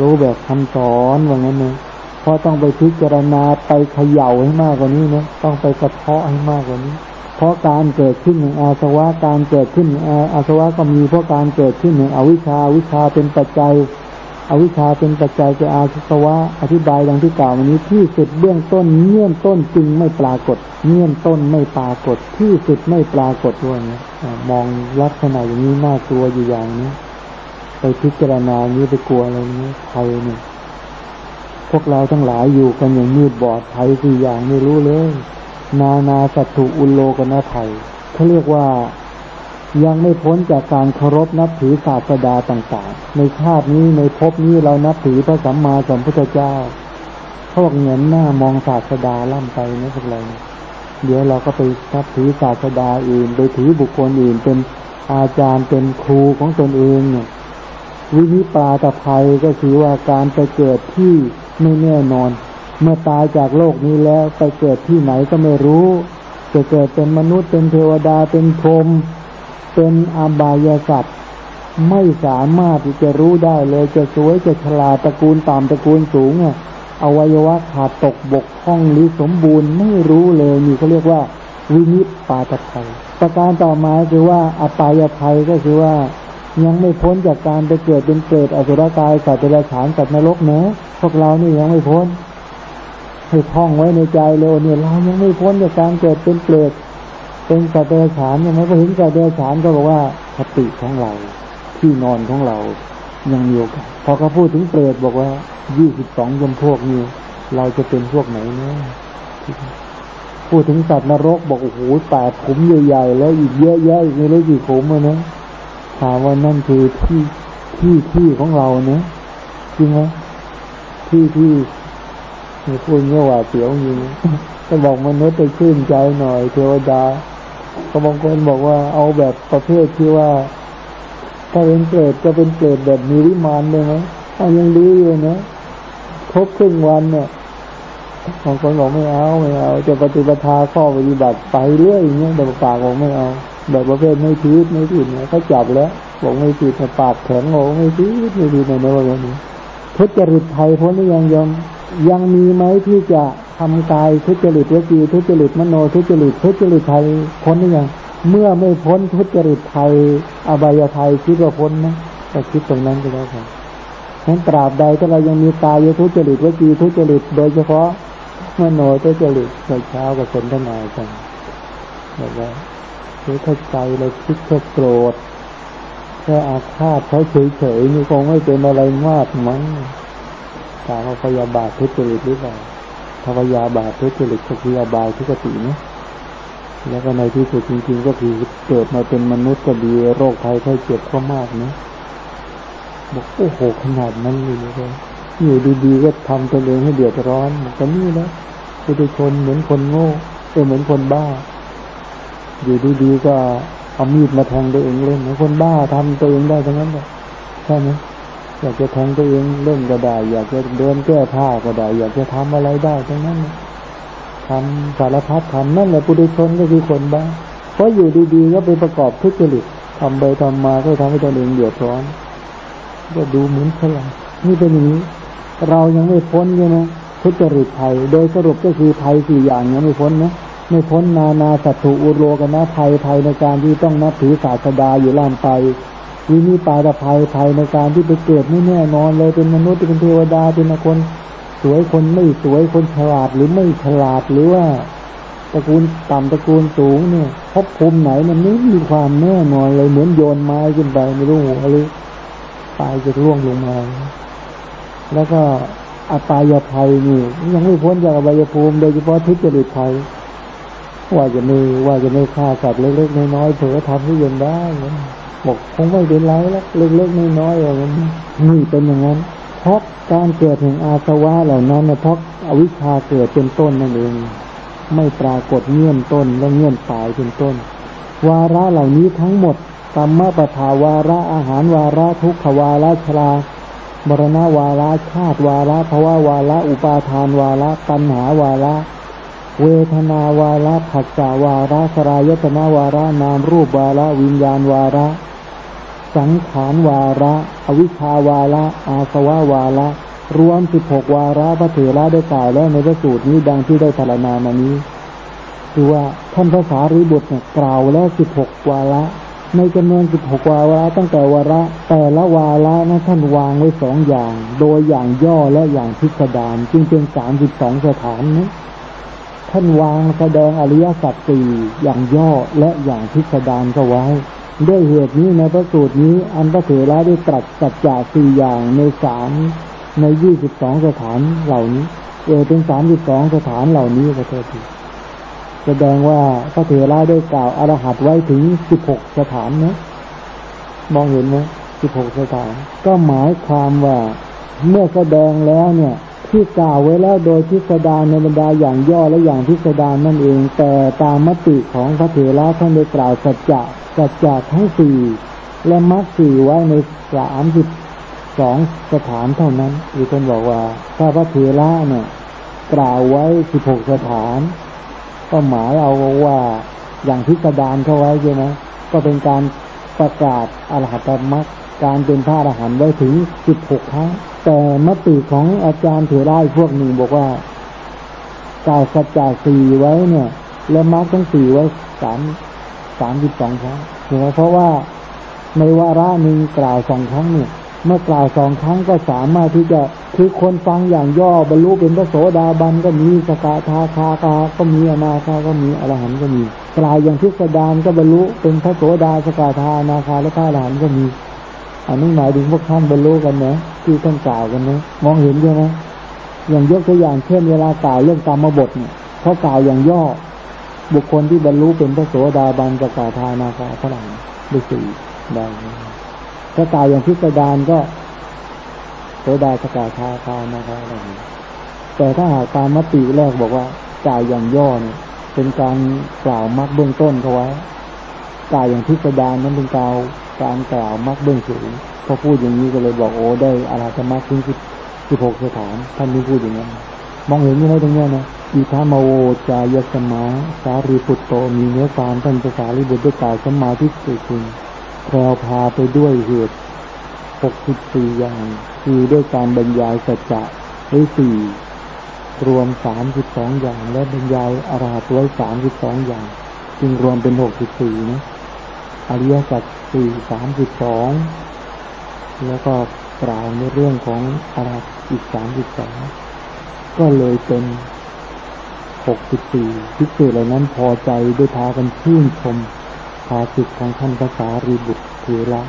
Speaker 1: รู้แบบคำสอนว่างั้นนะ เพราะต้องไปพิจารณาไปเขย่าให้มากกว่านี้นะต้องไปกระเทาะให้มากกว่านี้ เพราะการเกิดขึ้นของอาสวะการเกิดขึ้นองอาสวะก็มีเพราะการเกิดขึ้นของอวิชชาวิชาเป็นปัจจัย อวิชชาเป็นปัจจัยแก่อาสวะอธิบายดังที่กล่าววันนี้ที่สุดเบื้องต้นเงื่อนต้นจึงไม่ปรากฏ เงื่อนต้นไม่ปรากฏที่สุดไม่ปรากฏด้วยนะมองลักษณะอย่างนี้น่ากลัวอยู่อย่างนี้ไปพิจารณานี้ไปกลัวอะไรนี้ใครเนี่ย พวกเราทั้งหลายอยู่กันอย่างมืดบอดไทยสี่อย่างไม่รู้เลย นานาสัตถุอุโลกนาไทยเขาเรียกว่ายังไม่พ้นจากการเคารพนับถือศาสดาต่างๆ ในชาตินี้ในภพนี้เรานับถือพระสัมมาสัมพุทธเจ้าพวกเงินหน้ามองศาสดาล่ำไปนะพวกเราเดี๋ยวเราก็ไปนับถือศาสดาอื่นไปถือบุคคลอื่นเป็นอาจารย์เป็นครูของตนเองเนี่ยวินิปาตภัยก็คือว่าการไปเกิดที่ ไม่แน่นอน เมื่อตายจากโลกนี้แล้วไปเกิดที่ไหนก็ไม่รู้ จะเกิดเป็นมนุษย์เป็นเทวดาเป็นพรหมเป็นอบายสัตว์ไม่สามารถที่จะรู้ได้เลยจะสวยจะฉลาดตระกูลต่ำตระกูลสูงอะอวัยวะขาดตกบกพร่องหรือสมบูรณ์ไม่รู้เลยนี่เขาเรียกว่าวินิจปาตภัยประการต่อมาคือว่าอปายภัยก็คือว่า ยังไม่พ้นจากการไปเกิดเป็นเปรตอสุรกายสัตว์เดรัจฉานสัตว์นรกเนะพวกเรานี่ยังไม่พ้นให้ท่องไว้ในใจเลยเนี่ยเรายังไม่พ้นจากการเกิดเป็นเปรตเป็นสัตว์เดรัจฉานยังไงก็เห็นสัตว์เดรัจฉานก็บอกว่าคติของเราที่นอนของเรายังมีโอกาสพอเขาพูดถึงเปรตบอกว่ายี่สิบสองจำพวกนี้เราจะเป็นพวกไหนเนี่ยพูดถึงสัตว์นรกบอกโอ้โหแปดขุมใหญ่ๆแล้วอีกเยอะแยะอีกไม่รู้กี่ขุมเลยนะ ถามว่านั่นคือที่ที่ที่ของเราเนะจริงไหมที่ที่มีพูดเงี้ยว่าเสียวจริงก็บอกมนุษย์ไปชื่นใจหน่อย เทวดาก็บางคนบอกว่าเอาแบบประเภทที่ว่า ถ้าเป็นเปรตก็เป็นเปรตแบบมีวิมานเลยไหมยังดีอยู่นะครบครึ่งวันเนี่ยบางคนบอกไม่เอาไม่เอา จะปฏิบัติข้อปฏิบัติไปเรื่อยอย่างเงี้ยแต่ปากบอกไม่เอา แบบประเภทไม่ผิดไม่ผิดเนี่ยเขาจับแล้วบอกไม่ผิดแต่ปากแข็งบอกไม่ผิดไม่ผิดในในวันนี้ทุจริตไทยพ้นยังยอมยังมีไหมที่จะทำกายทุจริตวจีทุจริตมโนทุจริตทุจริตไทยพ้นหรือยังเมื่อไม่พ้นทุจริตไทยอบายไทยคิดว่าพ้นนะก็คิดตรงนั้นก็แล้วกันนั้นตราบใดถ้าเรายังมีตายทุจริตวจีทุจริต โดยเฉพาะมโนทุจริตในเช้ากับสนทนากันแบบว่า เฮ้ยถ้าใจเราคิดแค่โกรธแค่อาฆาตเขาเฉยๆนี่คงไม่เป็นอะไรมากมั้งถามว่าพยาบาททุจริตหรือเปล่าถ้าพยาบาททุจริตก็คืออบายทุกตินะแล้วก็ในที่สุดจริงๆก็คือเกิดมาเป็นมนุษย์ก็ดีโรคภัยไข้เจ็บก็มากนะบอกโอ้โหขนาดนั้นเลยเลยอยู่ดีๆก็ทำตัวเองให้เดือดร้อนก็นี่นะผู้ชนเหมือนคนโง่เออเหมือนคนบ้า อยู่ดีๆก็เอามีดมาแทงตัวเองเล่นคนบ้าทำตัวเองได้ทั้งนั้นเลยใช่ไหมอยากจะแทงตัวเองเล่นก็ได้ อยากจะเดินแก้ผ้าก็ได้ อยากจะทำอะไรได้ทั้งนั้นทำสารพัดทำนั่นแหละปุถุชนก็คือคนบ้าเพราะอยู่ดีๆก็ไปประกอบทุจริตทำไปทำมาก็ทำให้ตัวเองเดือดร้อนก็ดูเหมือนฉลาดนี่เป็นอย่างนี้เรายังไม่พ้นใช่ไหมทุจริตภัย โดยสรุปก็คือภัยสี่อย่างยังไม่พ้นนะ ไม่พ้นนานาสัตถุอุโรกนะภัยภัยในการที่ต้องนับถือศาสดาอยู่ล่ามไปวินิปาตภัยภัยในการที่ไปเกิดไม่แน่นอนเลยเป็นมนุษย์เป็นเทวดาเป็นคนสวยคนไม่สวยคนฉลาดหรือไม่ฉลาดหรือว่าตระกูลต่ำตระกูลสูงเนี่ยพบภูมิไหนมันไม่มีความแน่นอนเลยเหมือนโยนไม้ขึ้นไปไม่รู้หัวหรือตายจะร่วงลงมาแล้วก็อัตายภัยนี่ยังไม่พ้นจากอบายภูมิโดยเฉพาะทุจริตภัย ว่าจะไม่ว่าจะไม่ฆ่าสัตว์เล็กๆน้อยๆเผลอทำให้เย็นได้บอกคงไม่เป็นไรแล้วเล็กๆน้อยๆอย่างนี้นี่เป็นอย่างนั้นเพราะการเกิดแห่งอาสวะเหล่านั้นเพราะอวิชชาเกิดเป็นต้นนั่นเอง ไม่ปรากฏเงื่อนต้นและเงื่อนปลายเป็นต้น วาระเหล่านี้ทั้งหมดกรรมปทาวาระอาหารวาระทุกขวาระชรามรณาวาระชาติวาระภาวะวาระอุปาทานวาระปัญหาวาระ เวทนาวาระผัสสาวาระสรายตนาวาระนามรูปวาระวิญญาณวาระ สังขารวาระ อวิชาวาระ อาสวะวาระ รวมสิบหกวาระพระเถระได้กล่าวแล้วในพระสูตรนี้ดังที่ได้พรรณนามานี้ คือว่าท่านพระสารีบุตรเนี่ยกล่าวแล้วสิบหกวาระ ในจำนวนสิบหกวาระตั้งแต่วาระ แต่ละวาระนะท่านวางไว้สองอย่าง โดยอย่างย่อและอย่างพิสดารจึงเป็นสามสิบสองสถานนะ ท่านวางแสดงอริยสัจสี่อย่างย่อและอย่างพิสดารก็ไว้ ด้วยเหตุนี้ในพระสูตรนี้ อันพระเถระได้ตรัสสัจจะสี่อย่างในสามในยี่สิบสองสถานเหล่านี้ เออเป็นสามสิบสองสถานเหล่านี้ประเทศทีแสดงว่าพระเถระได้กล่าวอรหัตไว้ถึงสิบหกสถานนะมองเห็นไหมสิบหกสถาน ก็หมายความว่าเมื่อแสดงแล้วเนี่ย ที่กล่าวไว้แล้วโดยพิสดารในบรรดาอย่างย่อและอย่างพิสดารนั่นเอง แต่ตามมติของพระเถระท่านได้กล่าวสัจจะสัจจะทั้งสี่และมรรคสี่ไว้ในสามสิบสองสถานเท่านั้นคือท่านบอกว่า ถ้าพระเถระเนี่ยกล่าวไว้สิบหกสถาน ก็หมายเอาว่าอย่างพิสดารเข้าไว้ใช่ไหมก็เป็นการประกาศอรหัตมรรค การเป็นพระอรหันต์ไว้ถึงสิบหกครั้ง แต่มติของอาจารย์เถระพวกหนึ่งบอกว่าก่าวสัจจะสี่ไว้เนี่ย และมรรคทั้งสี่ไว้สามสามสิบสองครั้งเห็นไหมเพราะว่าในวาระหนึ่งกล่าวสองครั้งเนี่ยเมื่อกล่าวสองครั้งก็สามารถที่จะคือคนฟังอย่างย่อบรรลุเป็นพระโสดาบันก็มีสกทาคาคาก็มีอนาคาก็มีอรหันต์ก็มีกล่าวอย่างพิสดารก็บรรลุเป็นพระโสดาสกทานาคาและพระอรหันต์ก็มี อันนี้หมายถึงพวกท่านบรรลุกันนะที่ท่านกล่าวกันนะมองเห็นใช่ไหมอย่างยกตัวอย่างเช่นเวลากล่าวเรื่องกรรมบทเนี่ยเขากล่าวอย่างย่อ บุคคลที่บรรลุเป็นพระโสดาบันสกทานาคาพระอรหันต์ได้สี่ได้ถ้ากล่าวอย่างพิสดารก็โสดาสกาคาคานะครับอะไรแต่ถ้าหากตามมติแรกบอกว่ากล่าวอย่างย่อเนี่ยเป็นการกล่าวมรรคเบื้องต้นเขาไว้กล่าวอย่างพิสดารนั้นเป็นกล่าว การกล่าวมรรคเบื้องสูงพอพูดอย่างนี้ก็เลยบอกโอ้ได้อาราธมรรคถึงสิบหกสถาน ท่านนี้พูดอย่างนั้นมองเห็นยังไงตรงนี้นะอิทามโวจายสมาสารีปุตโตมีเนื้อความท่านภาษาลิบุตรด้กล่าวสมาธิสุจริงแพรวพาไปด้วยเหตุหกสิบสี่อย่าง คือด้วยการบรรยายสัจจะไว้สี่รวมสามสิบสองอย่าง และบรรยายอาราไว้สามสิบสองอย่าง จึงรวมเป็นหกสิบสี่นะอริยสัจ สี่สามสิบสองแล้วก็กล่าวในเรื่องของอาราอีกสามสิบสองก็เลยเป็นหกสิบสี่พิเศษเหล่านั้นพอใจด้วยพากันชื่นชมภาสิทธิ์ของท่านภาษารีบุตรเทระ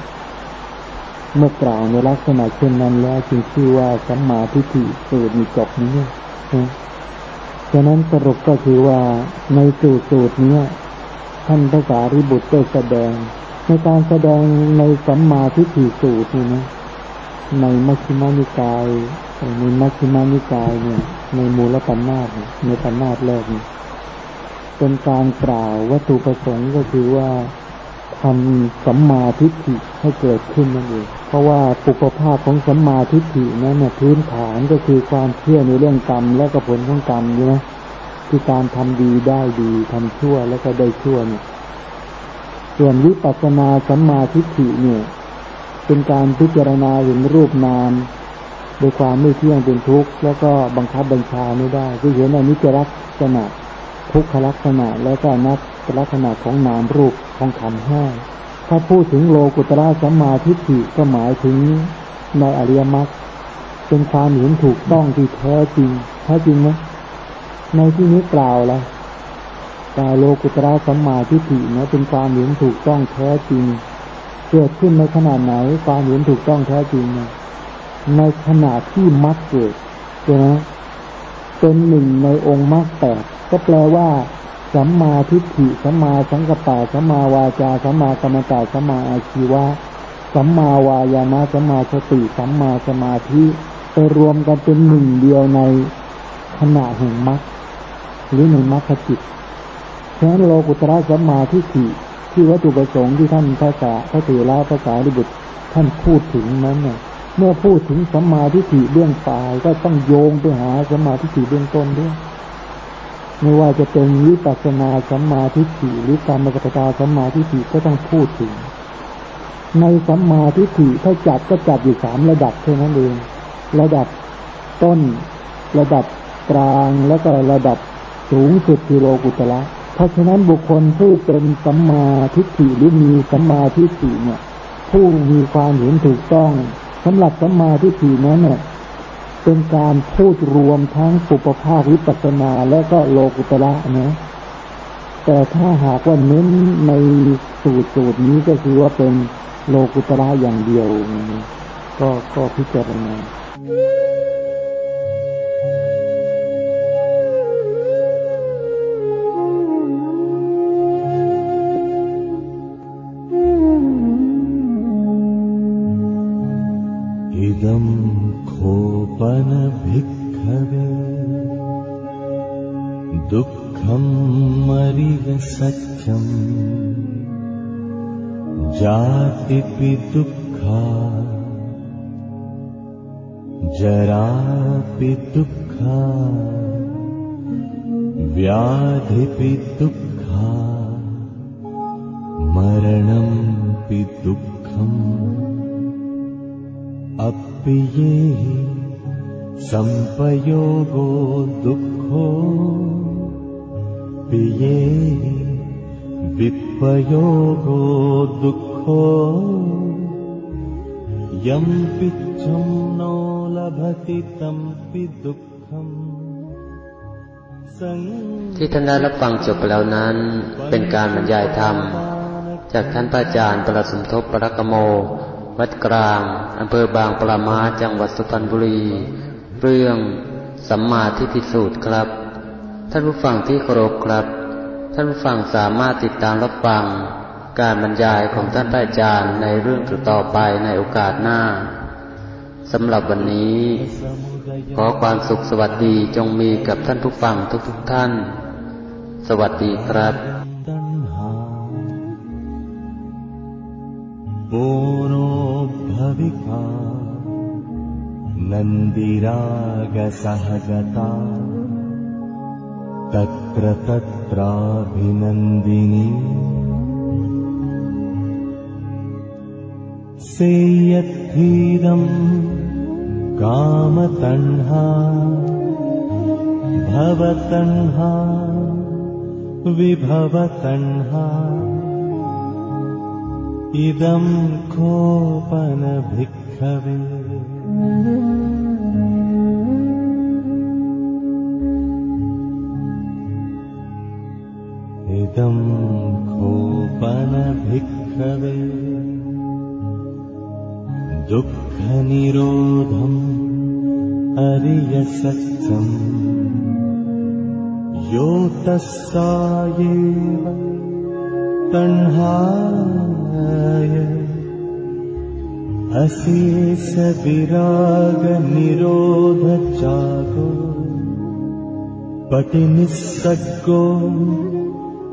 Speaker 1: เมื่อกล่าวในลักษณะเช่นนั้นแล้วจึงชื่อว่าสัมมาทิฏฐิสูตรมีจบนี้นะฉะนั้นสรุปก็คือว่าในสูตรสูตรนี้ท่านภาษาริบุตรได้แสดง ในการแสดงในสัมมาทิฏฐิสูตรนี่นะในมัชฌิมานิกายในมัชฌิมานิกายเนี่ย ในมูลปัญนาตในปัญนาตแรกนี่เป็นการกล่าววัตถุประสงค์ก็คือว่าทำสัมมาทิฏฐิให้เกิดขึ้นนั่นเอง เพราะว่าปุปภาพของสัมมาทิฏฐินั้นเนี่ยพื้นฐานก็คือความเชื่อในเรื่องกรรมและก็ผลของกรรมใช่ไหมคือการทำดีได้ดีทำชั่วแล้วก็ได้ชั่วเนี่ย ส่วนวิปัสสนาสัมมาทิฏฐิเนี่ยเป็นการพิจารณาเห็นรูปนามโดยความไม่เที่ยงเป็นทุกข์แล้วก็บังคับบัญชาไม่ได้คือเห็นอนิจจลักษณะทุกขลักษณะแล้วก็นักลักษณะของนามรูปของขันห้าถ้าพูดถึงโลกุตระสัมมาทิฏฐิก็หมายถึงในอริยมรรคเป็นความเห็นถูกต้องที่แท้จริงแท้จริงไหมในที่นี้กล่าวแล้ว กาวโลกุตระสัมมาทิฏฐินะเป็นความเห็นถูกต้องแท้จริง เกิดขึ้นในขนาดไหนความเห็นถูกต้องแท้จริงนะในขณะที่มรรคเกิดใช่ไหมเป็นหนึ่งในองค์มรรคแปดก็แปลว่าสัมมาทิฏฐิสัมมาสังกัปปะสัมมาวาจาสัมมากรรมตาสัมมาอาชีวะสัมมาวายามะสัมมาสติสัมมาสมาธิไปรวมกันเป็นหนึ่งเดียวในขณะแห่งมรรคหรือในมรรคจิต ฉะนั้นโลกุตระสัมมาทิฏฐิที่วัตถุประสงค์ที่ท่านพระสาพระเถระพระสารีบุตรท่านพูดถึงนั้นเนี่ยเมื่อพูดถึงสัมมาทิฏฐิเบื้องปลายก็ต้องโยงไปหาสัมมาทิฏฐิเบื้องต้นด้วยไม่ว่าจะเป็นวิปัสสนาสัมมาทิฏฐิหรือการมรรคตาสัมมาทิฏฐิก็ต้องพูดถึง ในสัมมาทิฏฐิถ้าจัดก็จัดอยู่สามระดับเท่านั้นเอง ระดับต้น ระดับกลางแล้วก็ระดับสูงสุดคือโลกุตละ ราะฉะนั้นบุคคลผู้เป็นสัมมาทิฏฐิหรือมีสัมมาทิฏฐิเนี่ย ผู้มีความเห็นถูกต้องสำหรับสัมมาทิฏฐินั้นเนี่ยเป็นการพูดรวมทั้งปุปภาควิปัสนาและก็โลกุตระนะแต่ถ้าหากว่าเน้นในสูตรสูตรนี้ก็คือว่าเป็นโลกุตระอย่างเดียว ก็ก็พิจารณา
Speaker 2: सत्यम् जातिपि दुःखा। जरापि दुःखा। व्याधिपि दुःखा। मरणम्पि दुःखम्। अपि ये सम्पयोगो दुःखो। पिये विपयोगो दुःखो यम् पिच्छम् नो लभति तम्पि दुःखम्
Speaker 3: ที่ท่านได้รับฟังจบไปแล้วนั้น เป็นการบรรยายธรรม จากท่านพระอาจารย์ประสมทบปรกโม วัดกลางอำเภอบางปรามาจังหวัดสุพรรณบุรี เรื่องสัมมาทิฏฐิสูตรครับ ท่านผู้ฟังที่เคารพครับ ท่านฟังสามารถติดตามรับฟังการบรรยายของท่านพระอาจารย์ในเรื่องต่อไปในโอกาสหน้าสำหรับวันนี้ ขอความสุขสวัสดีจงมีกับท่านทุกฝั่งทุกท,ท่าน สวัสดีครับ
Speaker 2: โนภวิภานันดิรากสหกตา तत्र तत्राभिनन्दिनी। सेयद्धीरम् कामतन्हा भवतन्हा विभवतण्हा इदम् कोपनभिक्खवे। घोपनभि दुःखनिरोधम् अर्यसखम् योतस्साये अशेष अशेषगनिरोधचागो पटिनिः सर्गो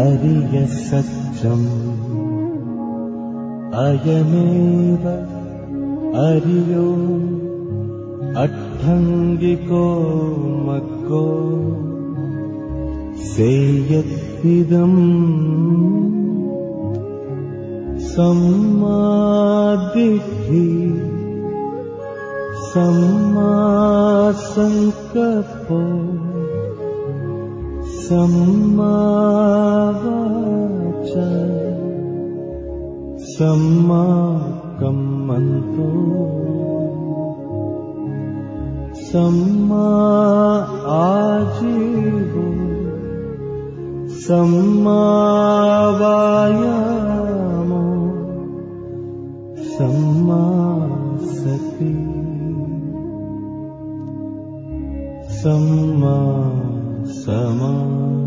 Speaker 2: अरिय सत्यम् अयमेव अरियो अट्ठङ्गिको मको सेयत्विदम् सम्मादिभि सम्मासङ्कप सम्मा वाच सम् मा कं मन्तु सम्माजि सम्मावाय सम्मासति सम्मा समा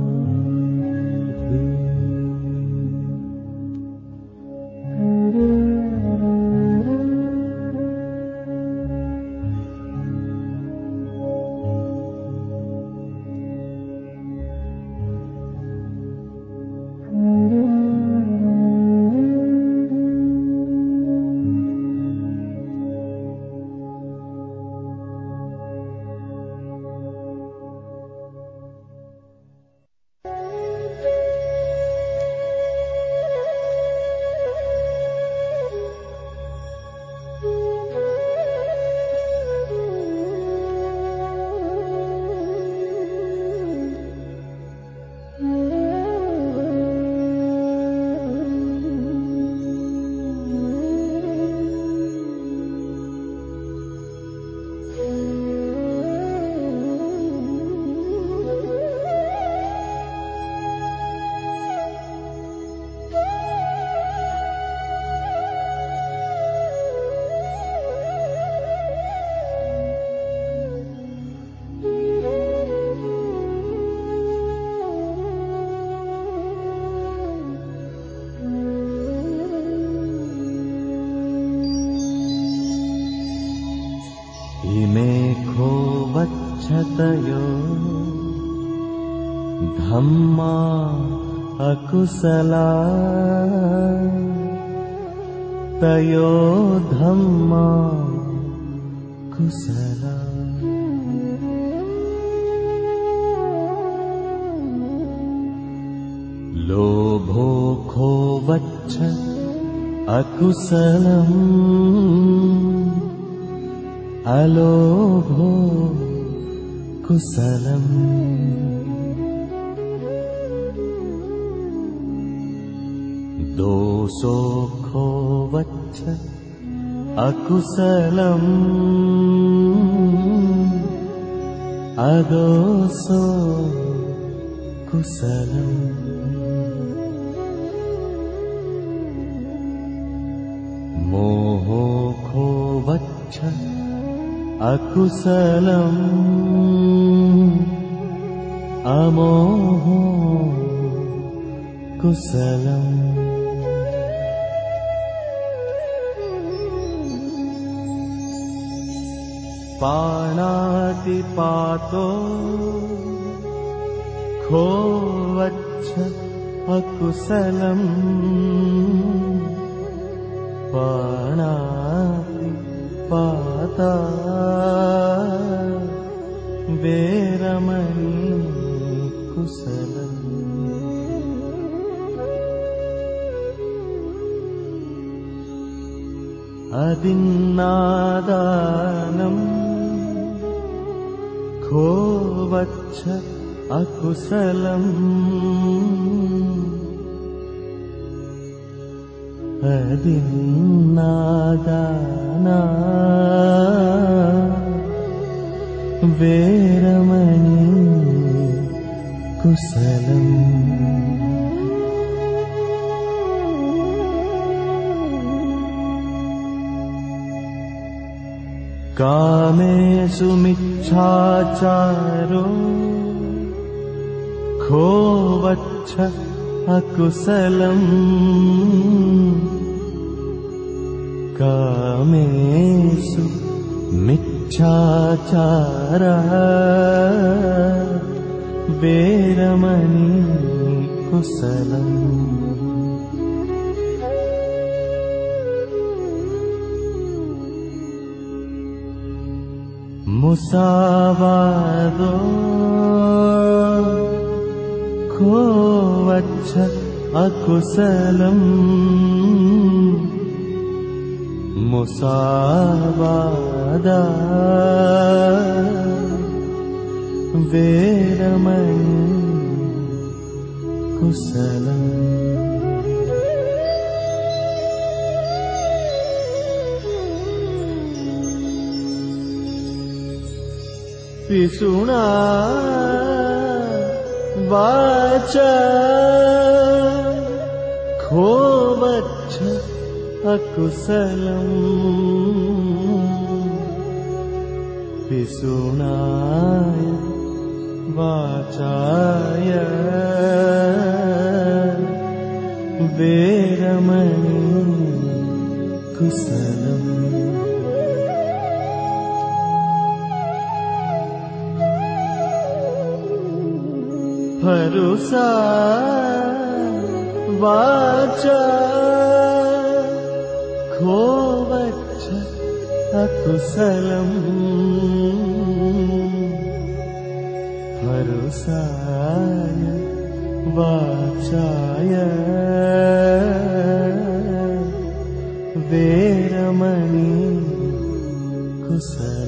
Speaker 2: अकुशला तयो धम्मा कुशला। लोभो खो अकुशलम्। अलोभो कुशलम् कुशोखो अकुशलम्। अदोसो कुशलम्। मोहोखो अकुशलम्। अमोहो कुशलम्। पाणाति पातो खोवच्छकुशलम् पाणाति वेरमणि कुशलम् अदिन्नादानम् वच्छ अकुशलम्। अदिन्नादाना वेरमणि कुशलम् कामेषु मिच्छाचारो खो वच्छ अकुशलम्। कामेषु मिच्छाचारः। वेरमणि कुशलम् मुसावादो खो वच्छ अकुशलम् मुसावादा वेरमणि कुशलम् पिसुणा वाच खो वच्छ अकुशलम् पिसुणाय वाचाय वेरमणि कुशलम् भरुसा वाचा। वच्छ अकुशलम्। भरुसाय वाचाय। वेरमणि कुशलम्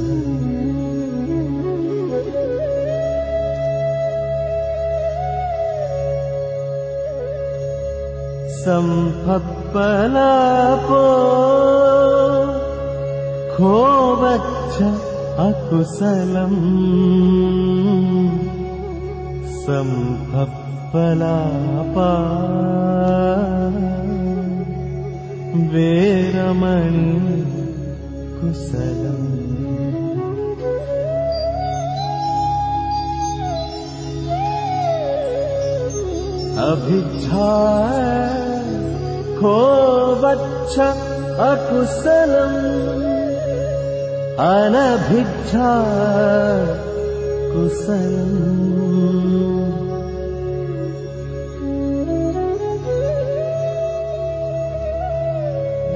Speaker 2: पलापो खो अकुशलम्। सम्भलापा वेरमणि कुशलम्। अभिच्छा क्ष अकुशलम्। अनभिज्ञा कुशलम्।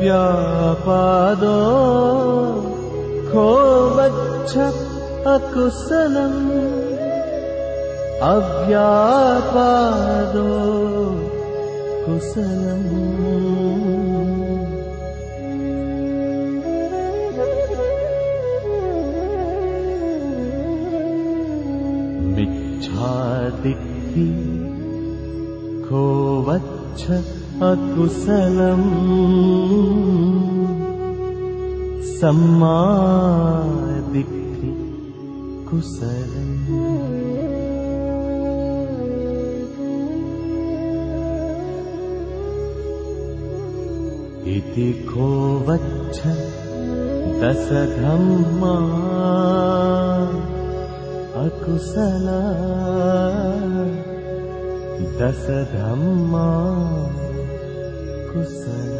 Speaker 2: व्यापादो खो वक्ष अकुशलम्। अव्यापादो विच्छादिक्थि खोवच्छुशलम् सम्मादिक्थि कुशल खो वच्छ दसधम्मा अकुशला दसधम्मा कुशल।